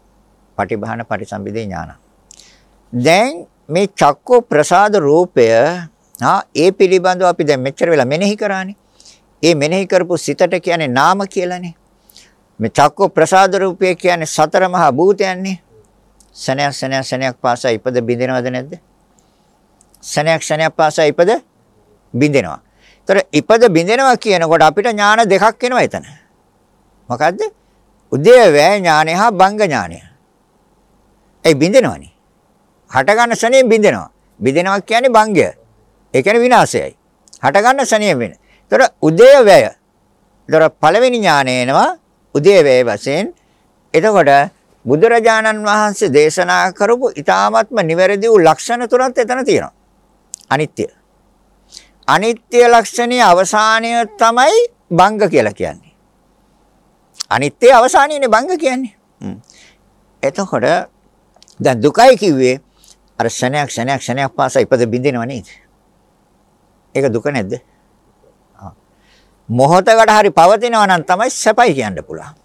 පටිභාන පටිසම්භිදේ ඥාන. දැන් මේ චක්කෝ ප්‍රසාද රූපය ආ ඒ පිළිබඳව අපි දැන් මෙච්චර වෙලා මෙනෙහි කරානේ. ඒ මෙනෙහි කරපු සිතට කියන්නේ නාම කියලානේ. මේ චක්කෝ ප්‍රසාද රූපය කියන්නේ සතර මහා භූතයන්නේ. සනයක් සනයක් සනයක් පාසා ඉපද බින්දෙනවද නැද්ද? සනයක් සනයක් පාසා ඉපද බින්දෙනවා. ඒතර ඉපද බින්දෙනවා කියනකොට අපිට ඥාන දෙකක් එනවා එතන. මොකද්ද? උදේ වේ ඥානය හා බංග ඥානය. ඒ බින්දෙනවනේ. හට ගන්න ශනේ බින්දෙනවා. බින්දෙනවා කියන්නේ භංගය. ඒ කියන්නේ විනාශයයි. හට ගන්න ශනේ වෙන. ඒතර උදය වැය. ඒතර පළවෙනි ඥානය එනවා උදය වැය වශයෙන්. එතකොට බුදුරජාණන් වහන්සේ දේශනා කරපු ඊ타ත්ම නිවැරදි වූ ලක්ෂණ තුනක් එතන තියෙනවා. අනිත්‍ය. අනිත්‍ය ලක්ෂණයේ අවසානය තමයි භංග කියලා කියන්නේ. අනිත්‍ය අවසානයනේ භංග කියන්නේ. එතකොට දැන් දුකයි කිව්වේ අර ශනයක් ශනයක් ශනයක් පාසා ඉපද බින්දිනව නේද? ඒක දුක නැද්ද? මොහොතකට හරි පවතිනවා නම් තමයි සැපයි කියන්න පුළුවන්.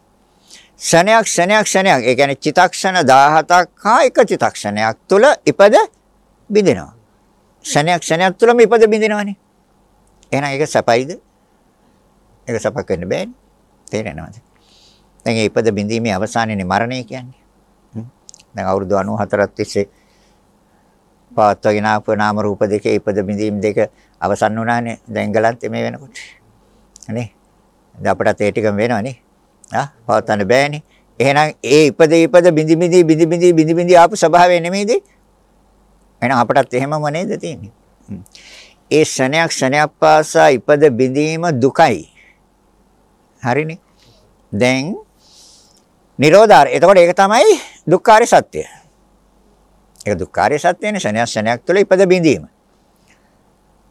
ක්ෂණයක් ක්ෂණයක් ක්ෂණයක් ඒ කියන්නේ චිතක්ෂණ 17ක් හා එක චිතක්ෂණයක් තුළ ඉපද බිඳිනවා. ක්ෂණයක් ක්ෂණයක් තුළම ඉපද බිඳිනවනේ. එහෙනම් ඒක සැපයිද? ඒක සැපක් වෙන්න බෑනේ. තේරෙනවද? දැන් ඒ ඉපද බිඳීමේ අවසානයේනේ මරණය කියන්නේ. දැන් අවුරුදු 94ක් තිස්සේ පවත්වාගෙන ආපු නාම රූප දෙකේ ඉපද බිඳීම් දෙක අවසන් වුණානේ. දැන් ගලන්තේ මේ වෙනකොට. නේ? දැන් අපටත් ඒ ටිකම වෙනවනේ. ආ පවත්වන්න බෑනේ. එහෙනම් ඒ ඉපද ඉපද බිඳි බිඳි බිඳි බිඳි බිඳි බිඳි ආපු ස්වභාවය නෙමෙයිද? එහෙනම් අපටත් එහෙමම නේද තියෙන්නේ. ඒ ශණයක් ශණයක් පාසා ඉපද බිඳීම දුකයි. හරිනේ. දැන් නිරෝධාර. එතකොට ඒක තමයි දුක්ඛාරය සත්‍යය. ඒක දුක්ඛාරය සත්‍යනේ ශණයක් ශණයක් තුළ ඉපද බිඳීම.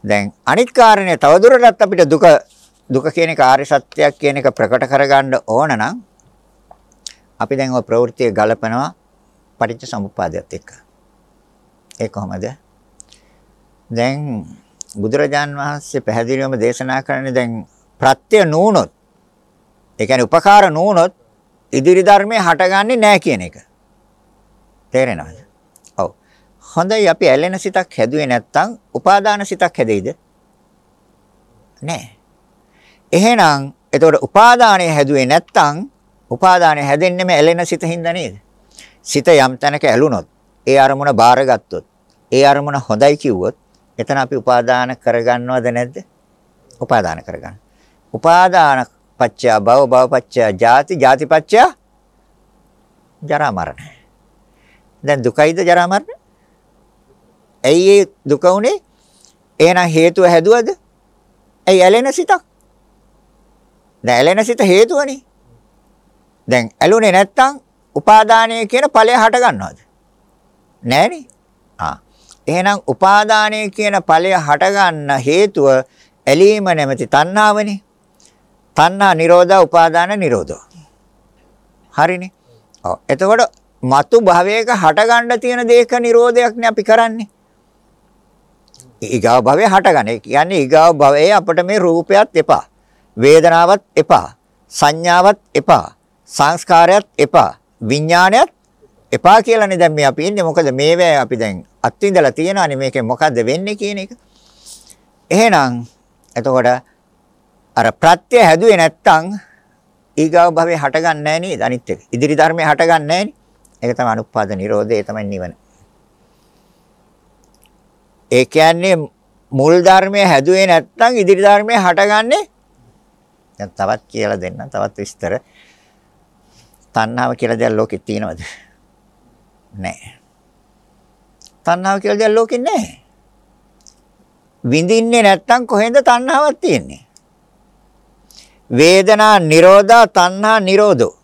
දැන් අනිත් කාරණේ තවදුරටත් අපිට දුක දුක කියන එක ආර්ය සත්‍යයක් කියන එක ප්‍රකට කරගන්න ඕන නම් අපි දැන් ඔය ප්‍රවෘත්තිය ගලපනවා පටිච්ච සමුප්පාදයට එක්ක. ඒ කොහොමද? දැන් බුදුරජාන් වහන්සේ පැහැදිලිවම දේශනා කරන්නේ දැන් ප්‍රත්‍ය නූනොත් ඒ කියන්නේ උපකාර නූනොත් ඉදිරි ධර්මයේ හටගන්නේ නැහැ කියන එක. තේරෙනවද? ඔව්. හොඳයි අපි ඇලෙන සිතක් හැදුවේ නැත්නම් උපාදාන සිතක් හැදෙයිද? නැහැ. එහෙනම් එතකොට උපාදානය හැදුවේ නැත්තම් උපාදානය හැදෙන්නෙම ඇලෙන සිත හින්දා නේද? සිත යම් තැනක ඇලුනොත් ඒ අරමුණ බාරගත්තොත් ඒ අරමුණ හොඳයි කිව්වොත් එතන අපි උපාදාන කරගන්නවද නැද්ද? උපාදාන කරගන්න. උපාදාන පච්චය භව භව පච්චය ජාති ජාති පච්චය ජරා මරණ. දැන් දුකයිද ජරා මරණ? ඇයි ඒ දුක උනේ? එහෙනම් හේතුව හැදුවද? ඇයි ඇලෙන සිතක්? දැන් ඇලෙන සිත හේතුවනේ. දැන් ඇලුනේ නැත්තම් උපාදානය කියන ඵලය හට ගන්නවද? නෑනේ. ආ. එහෙනම් උපාදානය කියන ඵලය හට ගන්න හේතුව ඇලීම නැමැති තණ්හාවනේ. තණ්හා නිරෝධා උපාදාන නිරෝධෝ. හරිනේ. ඔව්. එතකොට මතු භවයක හට ගන්න තියෙන දේක නිරෝධයක් නේ අපි කරන්නේ. ඊගාව භවය හටගන්න. ඒ කියන්නේ ඊගාව භවයේ අපිට මේ රූපයත් එපා. වේදනාවත් එපා. සංඥාවත් එපා. සංස්කාරයත් එපා. විඥානයත් එපා කියලානේ දැන් මේ අපි ඉන්නේ. මොකද මේවැ අපි දැන් අත්විඳලා තියෙනවානේ මේකෙන් මොකද්ද වෙන්නේ කියන එක. එහෙනම් එතකොට අර ප්‍රත්‍ය හැදුවේ නැත්තම් ඊගාව භවයේ හටගන්නේ නැහැ නේද අනිත් එක. ඉදිරි ධර්මයේ හටගන්නේ නැහැ නේ. ඒක තමයි අනුපාද නිරෝධය, ඒ තමයි නිවන. ඒ කියන්නේ මුල් ධර්මයේ හැදුවේ නැත්තම් ඉදිරි ධර්මයේ හටගන්නේ දැන් තවත් කියලා දෙන්න තවත් විස්තර. තණ්හාව කියලා දෙයක් ලෝකෙ තියෙනවද? නැහැ. තණ්හාව කියලා දෙයක් ලෝකෙ නැහැ. විඳින්නේ නැත්තම් කොහෙන්ද තණ්හාවක් තියෙන්නේ? වේදනා නිරෝධා තණ්හා නිරෝධෝ.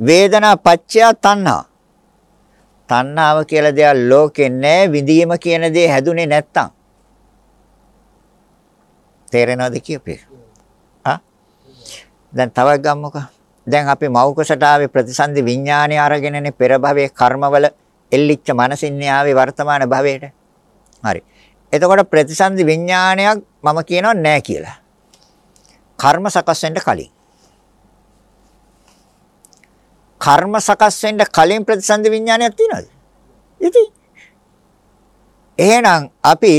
වේදනා පච්චය තණ්හා. තණ්හාව කියලා දෙයක් ලෝකෙ නැහැ විඳීම කියන දේ හැදුනේ නැත්තම්. තේරෙනවද කියපේ? දැන් තවත් ගම්මුකෝ. දැන් අපි මෞකසට ආවේ ප්‍රතිසන්දි විඥානය අරගෙනනේ පෙර භවයේ කර්මවල එල්ලිච්ච මනසින්නේ ආවේ වර්තමාන භවයට. හරි. එතකොට ප්‍රතිසන්දි විඥානයක් මම කියනවා නෑ කියලා. කර්ම සකස් වෙන්න කලින්. කර්ම සකස් වෙන්න කලින් ප්‍රතිසන්දි විඥානයක් තියෙනවද? ඉතින් එහෙනම් අපි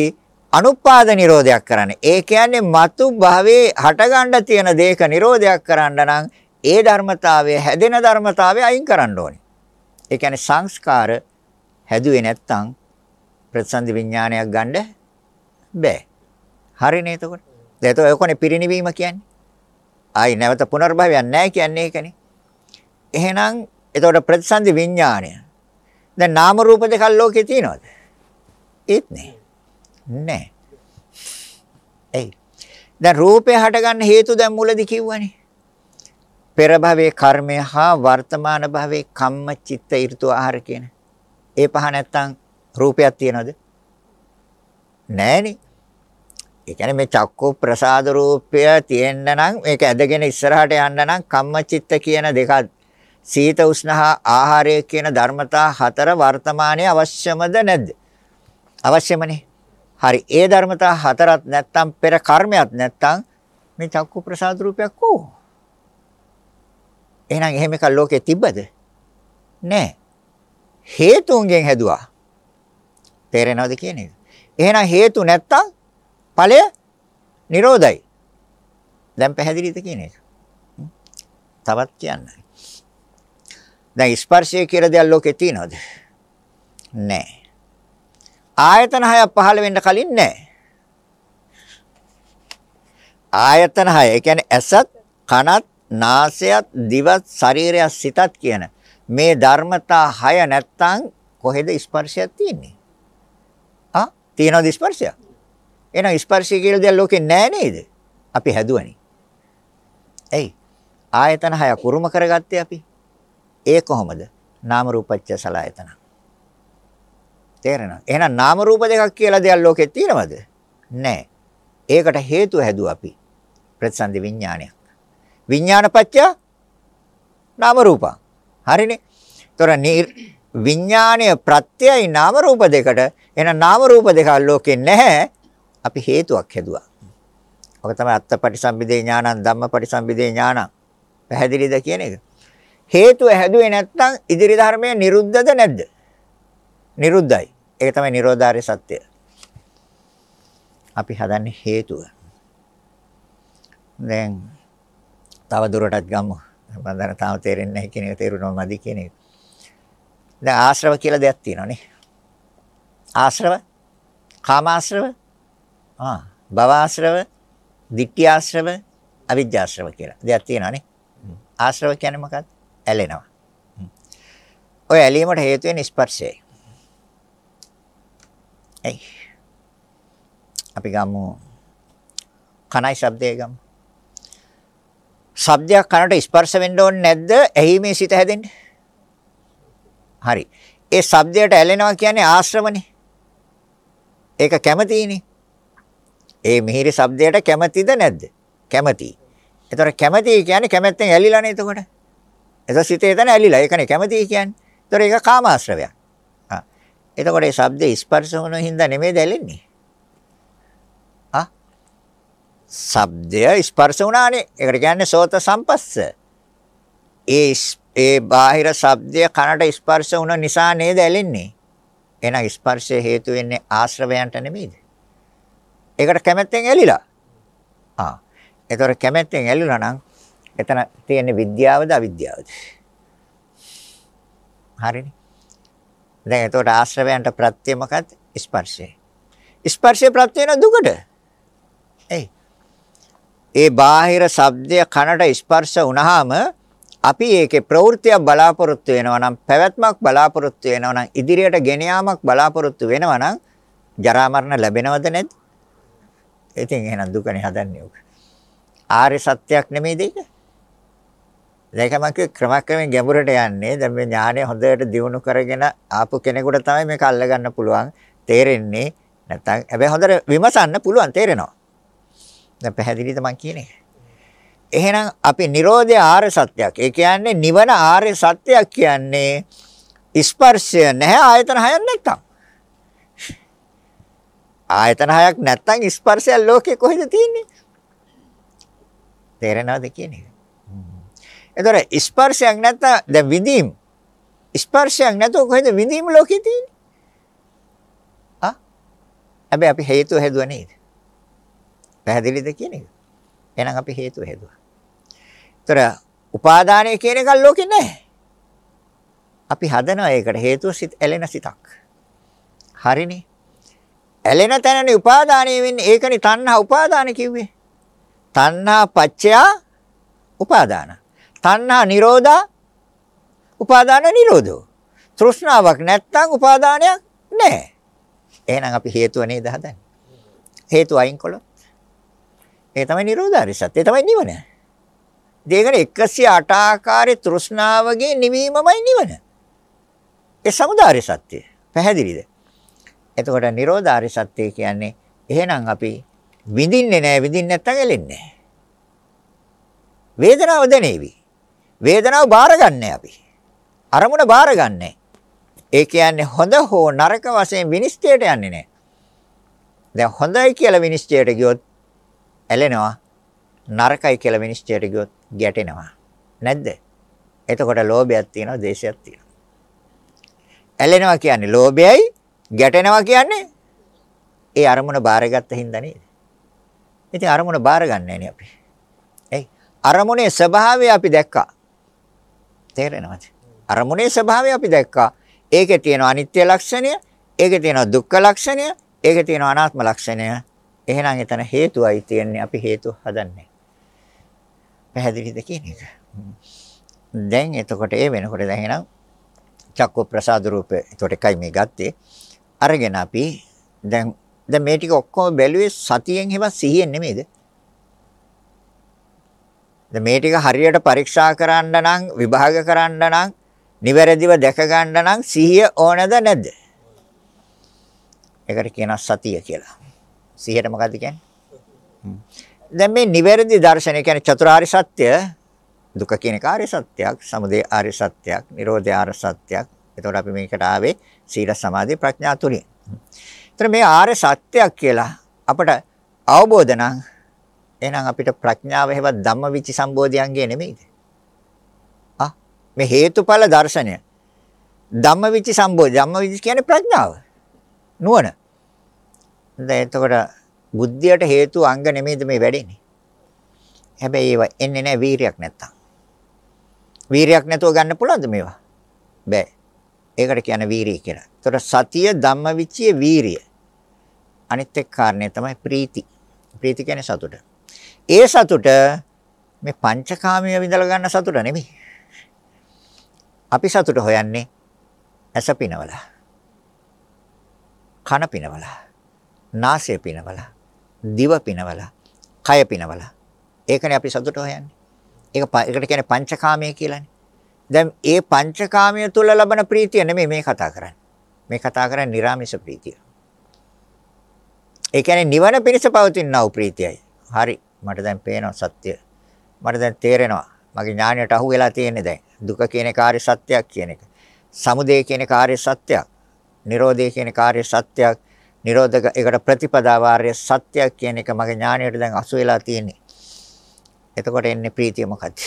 අනුපාද නිරෝධයක් කරන්න. ඒ කියන්නේ මතු භවයේ හටගන්න තියෙන දේක නිරෝධයක් කරන්න නම් ඒ ධර්මතාවය හැදෙන ධර්මතාවය අයින් කරන්න ඕනේ. ඒ කියන්නේ සංස්කාර හැදුවේ නැත්තම් ප්‍රතිසන්දි විඥානයක් ගන්න බෑ. හරිනේ එතකොට. දැන් ඒක ඔයකොනේ පිරිණිවීම කියන්නේ. ආයි නැවත පුනර්භවයක් නැහැ කියන්නේ ඒකනේ. එහෙනම් එතකොට ප්‍රතිසන්දි විඥානය. දැන් නාම රූප දෙකක් ලෝකේ තියෙනවද? ඒත් නෑ. නැහැ. එයි. දැන් රූපය හටගන්න හේතු දැන් මුලදි කිව්වනේ. පෙර භවයේ කර්මය හා වර්තමාන භවයේ කම්ම චිත්ත ඍතු ආහාර කියන. ඒ පහ නැත්තම් රූපයක් තියනවද? නැහනේ. ඒ කියන්නේ මේ චක්කු ප්‍රසාද රූපය තියෙන්න නම් මේක ඇදගෙන ඉස්සරහට යන්න නම් කම්මචිත්ත කියන දෙක සීත උෂ්ණ හා ආහාරය කියන ධර්මතා හතර වර්තමානයේ අවශ්‍යමද නැද්ද? අවශ්‍යමනේ. හරි. ඒ ධර්මතා හතරක් නැත්තම් පෙර කර්මයක් නැත්තම් මේ චක්කු ප්‍රසාද රූපයක් කොහොම? එහෙනම් එහෙම එකක් ලෝකේ තිබ්බද? නැහැ. හේතුන්ගෙන් හැදුවා. තේරෙනවද කියන එක? එහෙනම් හේතු නැත්තම් ඵලය නිරෝධයි. දැන් පැහැදිලිද කියන එක? තවත් කියන්න. දැන් ස්පර්ශය කියලා දෙයක් ලෝකේ තියනවද? නැහැ. ආයතන හයක් පහළ වෙන්න කලින් නැහැ. ආයතන හය. ඒ කියන්නේ ඇසත්, කනත්, නාසයත්, දිවත්, ශරීරයත්, සිතත් කියන මේ ධර්මතා හය නැත්තම් කොහෙද ස්පර්ශයක් තියෙන්නේ? ආ තියෙනවද ස්පර්ශයක්? එහෙනම් ස්පර්ශය කියලා දෙයක් ලෝකේ නැහැ නේද? අපි හැදුවනේ. එයි ආයතන හය කුරුම කරගත්තේ අපි. ඒ කොහොමද? නාම රූපච්ච සලආයතන. තේරෙනවද? එහෙනම් නාම රූප දෙකක් කියලා දෙයක් ලෝකේ තියෙනවද? නැහැ. ඒකට හේතුව හැදුවා අපි. ප්‍රතිසන්දි විඥානයක්. විඥානපච්චය නාම රූපං. හරිනේ. ତොර විඥානීය ප්‍රත්‍යයයි නාම රූප දෙකට එහෙනම් නාම රූප දෙක ලෝකේ නැහැ. අපි හේතුවක් හැදුවා. ඔක තමයි අත්තපටිසම්භිදේ ඥානං ධම්මපටිසම්භිදේ ඥානං. පැහැදිලිද කියන එක? හේතුව හැදුවේ නැත්නම් ඉදිරි ධර්මය නිරුද්ධද නැද්ද? නිරුද්ධයි. ඒක තමයි නිරෝධාරය සත්‍යය. අපි හදන්නේ හේතුව. දැන් තව දුරටත් ගමු. මම දැන් තාම තේරෙන්නේ නැහැ කියන එක තේරුණා මදි කියන එක. දැන් ආශ්‍රව කියලා දෙයක් තියෙනවානේ. ආශ්‍රව කාමාශ්‍රව ආ භවආශ්‍රව ditthi ආශ්‍රව අවිජ්ජාශ්‍රව කියලා දෙයක් තියෙනවානේ. ආශ්‍රව කියන්නේ මොකක්ද? ඇලෙනවා. ඔය ඇලීමට හේතු වෙන ස්පර්ශයයි. එයි. අපි ගමු කනයි ශබ්දය ගමු. ශබ්දයක් කනට ස්පර්ශ වෙන්න ඕනේ නැද්ද? ඇහිමේ සිත හැදෙන්නේ. හරි. ඒ ශබ්දයට ඇලෙනවා කියන්නේ ආශ්‍රවනේ. ඒක කැමතිනේ. ඒ මිහිරි ශබ්දයට කැමතිද නැද්ද? කැමති. ඒතර කැමති කියන්නේ කැමැත්තෙන් ඇලිලානේ එතකොට. එතකොට සිතේ එතන ඇලිලා. ඒකනේ කැමති කියන්නේ. ඒතර ඒක කාමාශ්‍රවයක්. ආ. එතකොට ඒ ශබ්දේ ස්පර්ශ වුණ හින්දා නෙමෙයි දැලෙන්නේ. ආ. ශබ්දය ස්පර්ශ වුණානේ. ඒකට කියන්නේ සෝත සම්පස්ස. ඒ ඒ බාහිර ශබ්දය කනට ස්පර්ශ වුණ නිසා නේද ඇලෙන්නේ. එහෙනම් ස්පර්ශය හේතු වෙන්නේ ආශ්‍රවයන්ට නෙමෙයිද? ඒකට කැමැත්තෙන් ඇලිලා. ආ. ඒතර කැමැත්තෙන් ඇලිලා නම් එතන තියෙන විද්‍යාවද අවිද්‍යාවද? හරිනේ. දැන් එතකොට ආශ්‍රවයන්ට ප්‍රත්‍ය මොකක්ද? ස්පර්ශය. ස්පර්ශය ප්‍රත්‍ය වෙන දුකට. එයි. ඒ බාහිර ශබ්දය කනට ස්පර්ශ වුණාම අපි ඒකේ ප්‍රවෘත්තියක් බලාපොරොත්තු වෙනවා නම් පැවැත්මක් බලාපොරොත්තු වෙනවා නම් ඉදිරියට ගෙන යාමක් බලාපොරොත්තු වෙනවා නම් ජරා මරණ ලැබෙනවද නැද්ද? ඉතින් එහෙනම් දුකනේ හදන්නේ උක. ආර්ය සත්‍යයක් නෙමෙයිද ඒක? දැන් මම කිය ක්‍රමක්‍රමයෙන් ගැඹුරට යන්නේ. දැන් මේ ඥානය හොඳට දියුණු කරගෙන ආපු කෙනෙකුට තමයි මේක අල්ලගන්න පුළුවන්. තේරෙන්නේ නැත්නම් හැබැයි හොඳට විමසන්න පුළුවන් තේරෙනවා. දැන් පැහැදිලිද මම කියන්නේ? එහෙනම් අපි Nirodha ආර්ය සත්‍යයක්. ඒ කියන්නේ නිවන ආර්ය සත්‍යයක් කියන්නේ ස්පර්ශය නැහැ ආයතන හයක් නැත්තම්. ආයතන හයක් නැත්තම් ස්පර්ශය ලෝකේ කොහෙද තියෙන්නේ? තේරෙනවද කියන්නේ? එතකොට ස්පර්ශයක් නැත්තම් දැන් විඳීම් ස්පර්ශයක් නැතුව කොහෙද විඳීම් ලෝකේ තියෙන්නේ? ආ? හැබැයි අපි හේතුව හැදුවා නේද? පැහැදිලිද කියන එක? එහෙනම් අපි හේතුව හැදුවා. ඒතර උපාදානය කියන එක ලෝකේ නැහැ. අපි හදනවා ඒකට හේතුව සිත් ඇලෙන සිතක්. හරිනේ. ඇලෙන තැනනේ උපාදානය වෙන්නේ. ඒකනේ තණ්හා උපාදාන කිව්වේ. තණ්හා පච්චයා උපාදාන. තණ්හා නිරෝධා උපාදාන නිරෝධෝ. තෘෂ්ණාවක් නැත්තම් උපාදානයක් නැහැ. එහෙනම් අපි හේතුව නේද හදන්නේ? හේතු අයින් කළොත් ඒ තමයි නිරෝධාරිය සත්‍ය. ඒ තමයි නිවන. දෙයකට 108 ආකාරයේ තෘෂ්ණාවගේ නිවීමමයි නිවන. ඒ සමුදාය සත්‍ය. පැහැදිලිද? එතකොට නිරෝධාරිය සත්‍ය කියන්නේ එහෙනම් අපි විඳින්නේ නැහැ විඳින්න නැත්තම් එලෙන්නේ නැහැ. වේදනාව දැනේවි. වේදනාව බාරගන්නේ අපි. අරමුණ බාරගන්නේ. ඒ කියන්නේ හොඳ හෝ නරක වශයෙන් විනිශ්චයට යන්නේ නැහැ. දැන් හොඳයි කියලා විනිශ්චයට ගියොත් ඇලෙනවා. නරකයි කියලා විනිශ්චයට ගියොත් ගැටෙනවා. නැද්ද? එතකොට ලෝභයක් තියෙනවා, දේශයක් තියෙනවා. ඇලෙනවා කියන්නේ ලෝභයයි, ගැටෙනවා කියන්නේ ඒ අරමුණ බාරගත්ත හින්දා නේද? ඉතින් අරමුණ බාර ගන්නෑ නේ අපි. එයි අරමුණේ ස්වභාවය අපි දැක්කා. තේරෙනවද? අරමුණේ ස්වභාවය අපි දැක්කා. ඒකේ තියෙන අනිත්‍ය ලක්ෂණය, ඒකේ තියෙන දුක්ඛ ලක්ෂණය, ඒකේ තියෙන අනාත්ම ලක්ෂණය. එහෙනම් එතන හේතුවයි තියෙන්නේ අපි හේතු හදන්නේ. පැහැදිලිද කියන එක? දැන් එතකොට ඒ වෙනකොට දැන් එහෙනම් චක්ක ප්‍රසාද රූපේ එතකොට එකයි මේ ගත්තේ. අරගෙන අපි දැන් දැන් මේ ටික ඔක්කොම බැලුවේ සතියෙන් හැම සිහියෙන් නෙමෙයිද? දැන් මේ ටික හරියට පරීක්ෂා කරන්න නම් විභාග කරන්න නම් නිවැරදිව දැක ගන්න නම් සිහිය ඕනද නැද්ද? ඒකට කියනවා සතිය කියලා. සිහියට මොකද්ද කියන්නේ? දැන් මේ නිවැරදි දර්ශනය කියන්නේ චතුරාර්ය සත්‍ය දුක කියන එක ආර්ය සත්‍යයක්, සමුදය ආර්ය සත්‍යයක්, නිරෝධය ආර්ය සත්‍යයක්. එතකොට අපි මේකට ආවේ සීල සමාධි ප්‍රඥා තුලින්. ඒතර මේ ආර්ය සත්‍යයක් කියලා අපට අවබෝධ නම් එහෙනම් අපිට ප්‍රඥාව හැවත් ධම්මවිචි සම්බෝධියන්ගේ නෙමෙයිද? ආ මේ හේතුඵල දර්ශනය. ධම්මවිචි සම්බෝධි ධම්මවිචි කියන්නේ ප්‍රඥාව. නුවණ. දැන් එතකොට බුද්ධියට හේතු අංග නෙමෙයිද මේ වැඩෙන්නේ? හැබැයි ඒව එන්නේ නැහැ වීරියක් නැත්තම්. වීරියක් නැතුව ගන්න පුළුවන්ද මේවා? බෑ. ඒකට කියන්නේ වීරිය කියලා. ඒතර සතිය ධම්මවිචිය වීරිය. අනිත් එක් කාරණේ තමයි ප්‍රීති. ප්‍රීති කියන්නේ සතුට. ඒ සතුට මේ පංචකාමයේ විඳලා ගන්න සතුට නෙමෙයි. අපි සතුට හොයන්නේ ඇස පිනවලා. කන පිනවලා. නාසය පිනවලා. දිව පිනවලා. කය පිනවලා. ඒකනේ අපි සතුට හොයන්නේ. ඒක ඒකට කියන්නේ පංචකාමය කියලානේ. දැන් ඒ පංචකාමය තුල ලබන ප්‍රීතිය නෙමෙයි මේ කතා කරන්නේ. මේ කතා කරන්නේ නිර්ාමිෂ ප්‍රීතිය. ඒ කියන්නේ නිවන පිණිස පවතින වූ ප්‍රීතියයි. හරි. මට දැන් පේනවා සත්‍ය. මට දැන් තේරෙනවා. මගේ ඥාණයට අහු වෙලා තියෙන්නේ දැන්. දුක කියන කාර්ය සත්‍යයක් කියන එක. සමුදය කියන කාර්ය සත්‍යයක්. නිරෝධය කියන කාර්ය සත්‍යයක්. නිරෝධක ඒකට ප්‍රතිපදා වාර්ය සත්‍යයක් කියන එක මගේ ඥාණයට දැන් අසු වෙලා තියෙන්නේ. එතකොට එන්නේ ප්‍රීතිය මොකද්ද?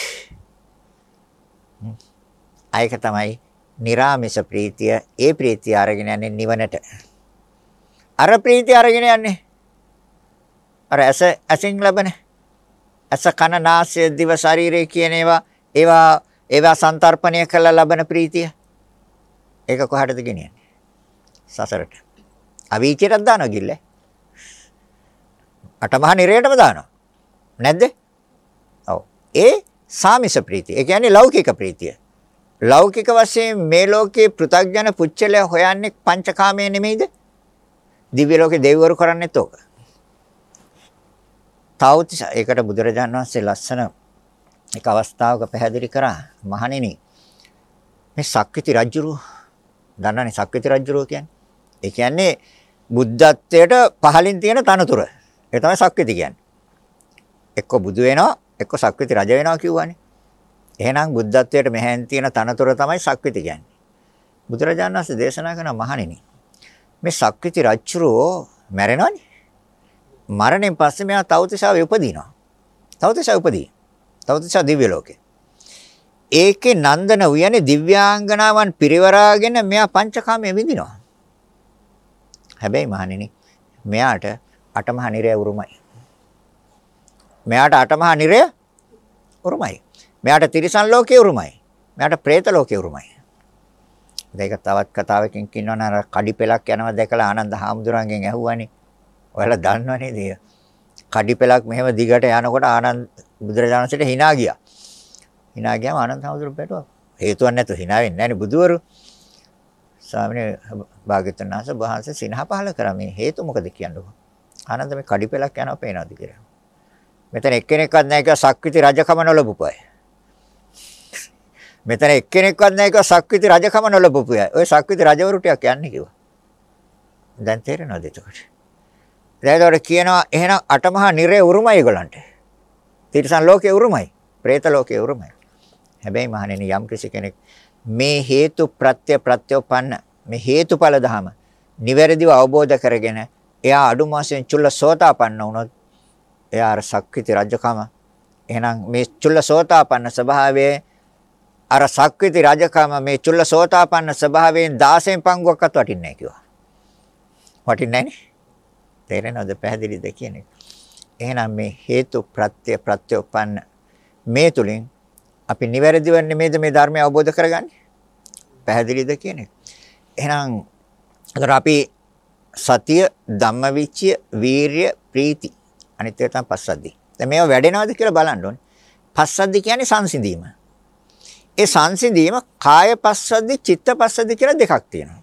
ආයක තමයි निराமிස ප්‍රීතිය. ඒ ප්‍රීතිය අරගෙන යන්නේ නිවනට. අර ප්‍රීතිය අරගෙන යන්නේ අර ඇස ඇසින් ලැබෙන ඇස කන නාසය දිව ශරීරය කියන ඒවා ඒවා ඒවා සංතරපණය කළ ලබන ප්‍රීතිය. ඒක කොහටද ගෙනියන්නේ? සසරට. අවීචයට දානවා ගිල්ල අටමහා නිරයටම දානවා. නැද්ද? ඔව්. ඒ සාමිස ප්‍රීතිය. ඒ කියන්නේ ලෞකික ප්‍රීතිය. ලෞකික වශයෙන් මේ ලෝකේ පෘථග්ජන පුච්චලය හොයන්නේ පංචකාමයේ නෙමෙයිද? දිව්‍ය ලෝකේ දෙවිවරු කරන්නේත් ඕක තවතිස ඒකට බුදුරජාණන් වහන්සේ ලස්සන එක අවස්ථාවක පැහැදිලි කරා. මහණෙනි මේ සක්විති රජුරු දන්නනේ සක්විති රජුරු කියන්නේ? ඒ කියන්නේ බුද්ධත්වයට පහලින් තියෙන තනතුර ඒ තමයි සක්විති කියන්නේ එක්ක බුදු වෙනවා එක්ක සක්විති රජ වෙනවා කියුවානේ එහෙනම් බුද්ධත්වයට මෙහෙන් තියෙන තනතුර තමයි සක්විති කියන්නේ බුදුරජාණන් වහන්සේ දේශනා කරන මහණෙනි මේ සක්විති රජුරෝ මැරෙනවනේ මරණයෙන් පස්සේ මෙයා තවතිසාවේ උපදිනවා. තවතිසා උපදී. තවතිසා දිව්‍ය ලෝකේ. ඒකේ නන්දන උයනේ දිව්‍යාංගනාවන් පිරිවරාගෙන මෙයා පංචකාමයේ විඳිනවා. හැබැයි මහණෙනි මෙයාට අටමහා නිරය උරුමයි. මෙයාට අටමහා නිරය උරුමයි. මෙයාට තිරිසන් ලෝකේ උරුමයි. මෙයාට പ്രേත ලෝකේ උරුමයි. දෙක තවත් කතාවකින් කියනවනේ අර කඩිපෙලක් යනවා දැකලා ආනන්ද හාමුදුරන්ගෙන් ඇහුවානේ ඔයාලා දන්නව නේද? කඩිපෙලක් මෙහෙම දිගට යනකොට ආනන්ද බුදුරජාණන්සේට hina ගියා. hina ගියාම ආනන්ද හඳුරු පැටුවා. හේතුවක් නැතුව hina වෙන්නේ නැහැ නේ බුදුවරු. ස්වාමීන් භාග්‍යවතුන් වහන්සේ වහන්සේ සිනහ පහල කරා මේ හේතු මොකද කියන්නකො. ආනන්ද මේ කඩිපෙලක් යනවා පේනවාද කියලා. මෙතන එක්කෙනෙක්වත් නැහැ කිව්වා සක්විති රජකම නොලබපු අය. මෙතන එක්කෙනෙක්වත් නැහැ කිව්වා සක්විති රජකම නොලබපු අය. ඔය සක්විති රජවරු ටිකක් යන්නේ කිව්වා. දැන් තේරෙනවද එතකොට? එතකොට කියනවා එහෙනම් අටමහා නිරය උරුමයි ඒගොල්ලන්ට. තිරිසන් ලෝකේ උරුමයි. പ്രേත ලෝකේ උරුමයි. හැබැයි මහණෙනි යම් කෙනෙක් මේ හේතු ප්‍රත්‍ය ප්‍රත්‍යෝපන්න මේ හේතුඵල ධම නිවැරදිව අවබෝධ කරගෙන එයා අඩුම වශයෙන් චුල්ල සෝතාපන්න වුණොත් එයා අර සක්විති රජකම එහෙනම් මේ චුල්ල සෝතාපන්න ස්වභාවයේ අර සක්විති රජකම මේ චුල්ල සෝතාපන්න ස්වභාවයෙන් 16 පංගුවක්වත් වටින්නේ නැහැ කිව්වා. වටින්නේ නැහැ නේ? තේරෙනවද පැහැදිලිද කියන එක? එහෙනම් මේ හේතු ප්‍රත්‍ය ප්‍රත්‍යෝපන්න මේ තුලින් අපි නිවැරදිව නෙමෙයිද මේ ධර්මය අවබෝධ කරගන්නේ? පැහැදිලිද කියන එක. එහෙනම් අතර අපි සතිය, ධම්මවිචය, වීරිය, ප්‍රීති අනිත් එක තමයි පස්සද්ධි. දැන් මේවා වැඩෙනවද කියලා බලන්න ඕනේ. පස්සද්ධි කියන්නේ සංසිඳීම. ඒ සංසිඳීම කාය පස්සද්ධි, චිත්ත පස්සද්ධි කියලා දෙකක් තියෙනවා.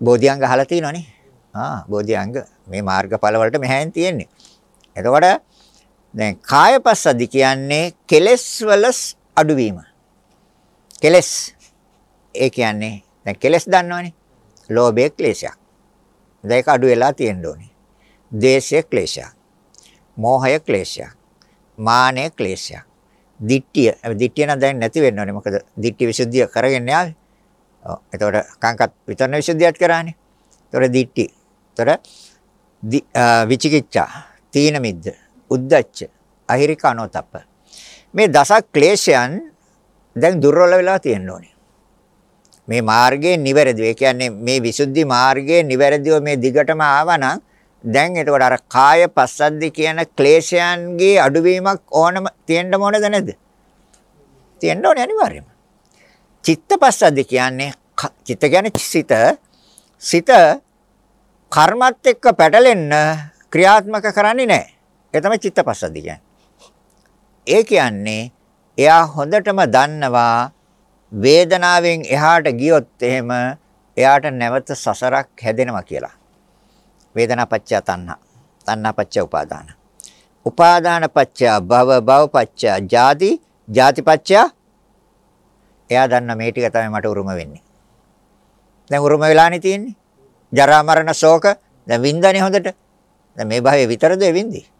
බෝධිඅංග අහලා තියෙනවනේ. ආ බෝධිඅංග මේ මාර්ගඵල වලට මෙහෙන් තියෙන්නේ. එතකොට දැන් කාය පස්සද්ධි කියන්නේ කෙලෙස් වල අඩුවීම. කෙලෙස් ඒ කියන්නේ දැන් කෙලෙස් දන්නවනේ. ලෝභය ක්ලේශයක්. දැන් ඒක අඩු වෙලා තියෙන්න ඕනේ. දේශය ක්ලේශයක්. මෝහය ක්ලේශයක්. මානය ක්ලේශයක්. දිට්ඨිය දිට්ඨිය නම් දැන් නැති වෙන්න ඕනේ. මොකද දිට්ඨි විසුද්ධිය කරගෙන යාවේ. ඔව්. එතකොට කාංකත් විතරන විසුද්ධියත් කරානේ. එතකොට දිට්ඨි. එතකොට විචිකිච්ඡා, තීන මිද්ද, උද්ධච්ච, අහිරික අනෝතප්ප. මේ දස ක්ලේශයන් දැන් දුර්වල වෙලා තියෙන්න ඕනේ. මේ මාර්ගයේ නිවැරදිව. ඒ කියන්නේ මේ විසුද්ධි මාර්ගයේ නිවැරදිව මේ දිගටම ආවනම් දැන් එතකොට අර කාය පස්සද්දි කියන ක්ලේශයන්ගේ අඩුවීමක් ඕනම තියෙන්න ඕනද නැද්ද? තියෙන්න ඕනේ අනිවාර්යයෙන්ම. චිත්ත පස්සද්දි කියන්නේ චිත්ත කියන්නේ සිත සිත කර්මත් එක්ක පැටලෙන්න ක්‍රියාත්මක කරන්නේ නැහැ. ඒ තමයි චිත්ත පස්සද්දි කියන්නේ. ඒ කියන්නේ එයා හොඳටම දන්නවා වේදනාවෙන් එහාට ගියොත් එහෙම එයාට නැවත සසරක් හැදෙනවා කියලා. වේදනා පච්චය තණ්හා. තණ්හා පච්චය උපාදාන. උපාදාන පච්චය භව භව පච්චය ජාති ජාති පච්චය එයා දන්න මේ ටික තමයි මට උරුම වෙන්නේ. දැන් උරුම වෙලානේ තියෙන්නේ. ජරා මරණ ශෝක දැන් වින්දානේ හොඳට. දැන් මේ භවයේ විතරද වින්දි?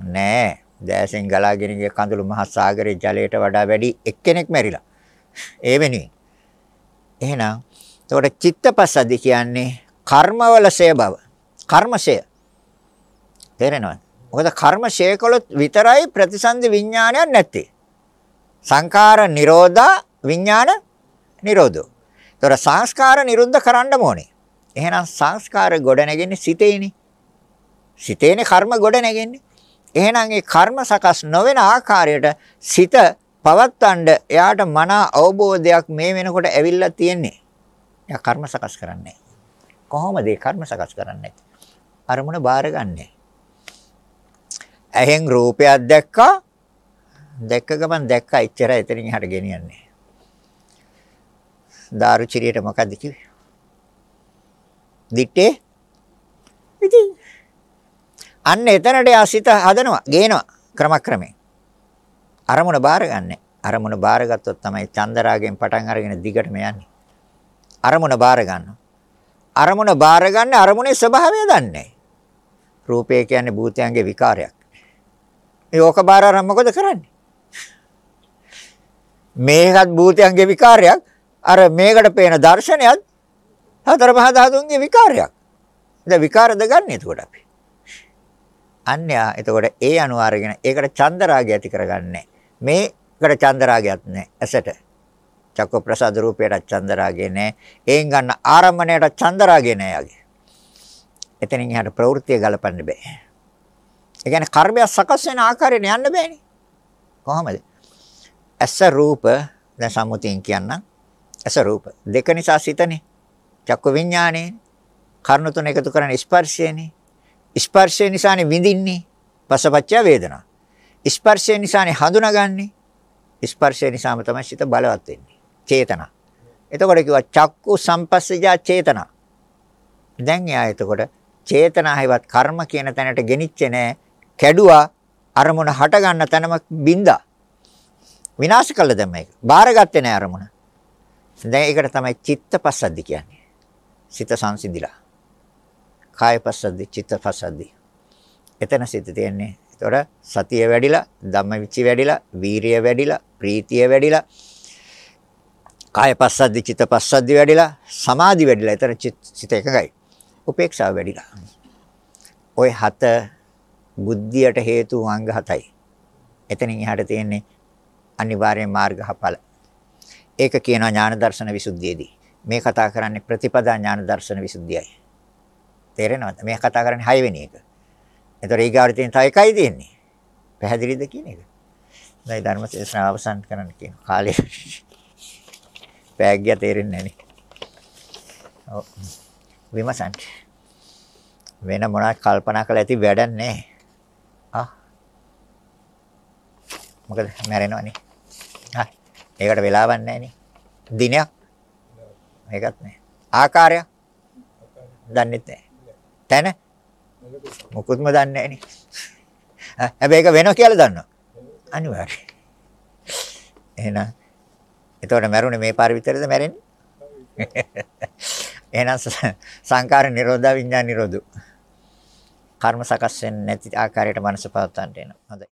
ආ නෑ. දැසෙන් ගලාගෙන ගිය කඳුළු මහ සාගරයේ ජලයට වඩා වැඩි එක්කෙනෙක් මැරිලා. ඒ වෙනුවෙන්. එහෙනම් එතකොට චිත්තපසදි කියන්නේ කර්මවලසය බව. කර්මශය. තේරෙනවද? මොකද කර්මශය කළොත් විතරයි ප්‍රතිසන්දි විඥානයක් නැත්තේ. සංඛාර නිරෝධා විඥාන නිරෝධෝ. ඒතර සංස්කාර නිරුද්ධ කරන්න ඕනේ. එහෙනම් සංස්කාර ගොඩ නැගෙන්නේ සිතේනේ. සිතේනේ කර්ම ගොඩ නැගෙන්නේ. එහෙනම් ඒ කර්ම සකස් නොවන ආකාරයට සිත පවත්තන්න එයාට මන අවබෝධයක් මේ වෙනකොට ඇවිල්ලා තියෙන්නේ. එයා කර්ම සකස් කරන්නේ. කොහොමද ඒ කර්ම සකස් කරන්නේ? අරමුණ බාරගන්නේ. ඇහෙන් රූපයක් දැක්කා දැක්ක ගමන් දැක්කා එච්චරයි එතනින් එහාට ගෙනියන්නේ. දාරුචිරියට මොකද්ද කිව්වේ? දිත්තේ ඉතින් අන්න එතනට ආසිත හදනවා, ගේනවා ක්‍රමක්‍රමයෙන්. අරමුණ බාරගන්නේ. අරමුණ බාරගත්තොත් තමයි චන්දරාගෙන් පටන් අරගෙන දිගටම යන්නේ. අරමුණ බාර ගන්නවා. අරමුණ බාරගන්නේ අරමුණේ ස්වභාවය දන්නේ රූපය කියන්නේ භූතයන්ගේ විකාරයක්. මේ ඕක බාර අරන් මොකද කරන්නේ? මේකත් භූතයන්ගේ විකාරයක්. අර මේකට පේන දර්ශනයත් හතර පහ ධාතුන්ගේ විකාරයක්. දැන් විකාරද ගන්න එතකොට අපි. අන්‍යා එතකොට ඒ අනුව අරගෙන ඒකට චන්දරාගය ඇති කරගන්නේ. මේකට චන්දරාගයක් නැහැ. ඇසට චක්ක ප්‍රසාද රූපයට චන්දරාගේ නැහැ. ඒෙන් ගන්න ආරම්භණයට චන්දරාගේ නැහැ යගේ. එතනින් එහාට ප්‍රවෘත්තිය ගලපන්න බෑ. ඒ කියන්නේ කර්මය සකස් වෙන ආකාරයෙන් යන්න බෑනේ. කොහොමද? ඇස රූප දැන් සම්මුතියෙන් කියන්නම්. ඇස රූප දෙක නිසා සිතනේ. චක්ක විඥානේ කර්ණ තුන එකතු කරන ස්පර්ශයනේ. ස්පර්ශය නිසානේ විඳින්නේ. පසපච්චය වේදනා. ස්පර්ශය නිසානේ හඳුනාගන්නේ. ස්පර්ශය නිසාම තමයි සිත බලවත් වෙන්නේ. චේතනා. එතකොට කිව්වා චක්කු සම්පස්සජා චේතනා. දැන් එයා එතකොට චේතනා හැවත් කර්ම කියන තැනට ගෙනිච්චේ නෑ. කැඩුවා අරමුණ හට ගන්න තැනම බින්දා. විනාශ කළා දැන් මේක. බාරගත්තේ නෑ අරමුණ. දැන් ඒකට තමයි චිත්තපස්සද්දි කියන්නේ. සිත සංසිඳිලා. කායපස්සද්දි චිත්තපස්සද්දි. එතන සිත තියෙන්නේ. ඒතොර සතිය වැඩිලා, ධම්මවිචි වැඩිලා, වීරිය වැඩිලා, ප්‍රීතිය වැඩිලා කාය පස්සද්දි චිත්ත පස්සද්දි වැඩිලා සමාධි වැඩිලා. එතන සිත එකගයි. උපේක්ෂාව වැඩිලා. ওই හත බුද්ධියට හේතු අංග හතයි. එතනින් එහාට තියෙන්නේ අනිවාර්ය මාර්ගඵල. ඒක කියනවා ඥාන දර්ශන විසුද්ධියේදී. මේ කතා කරන්නේ ප්‍රතිපදා ඥාන දර්ශන විසුද්ධියයි. තේරෙනවද? මේ කතා කරන්නේ 6 වෙනි එක. එතකොට ඊගාවට තියෙන තව එකයි තියෙන්නේ. පැහැදිලිද කියන එක? දැන් ධර්ම දේශනාව අවසන් කරන්න කියන කාලය. පෑග්ගිය තේරෙන්නේ නැහැ නේ. ඔව්. විමසන්න. වෙන මොනවද කල්පනා කරලා ඇති වැඩක් නැහැ. ආ. මොකද මැරෙනවනේ. ආ. ඒකට වෙලාවක් නැහැ නේ. දිනයක්. ඒකත් නැහැ. ආකාරයක්. දන්නෙත් නැහැ. තැන මොකුත්ම දන්නේ නැහැ නේ. හැබැයි ඒක වෙනවා කියලා දන්නවා. අනිවාර්යයෙන්. එහෙනම් එතකොට මැරුණේ මේ පාර විතරද මැරෙන්නේ? එහෙනම් සංකාර නිරෝධා විඥාන නිරෝධු. කර්ම සකස් වෙන්නේ නැති ආකාරයට මනස පවත්වන්න එනවා. හොඳයි.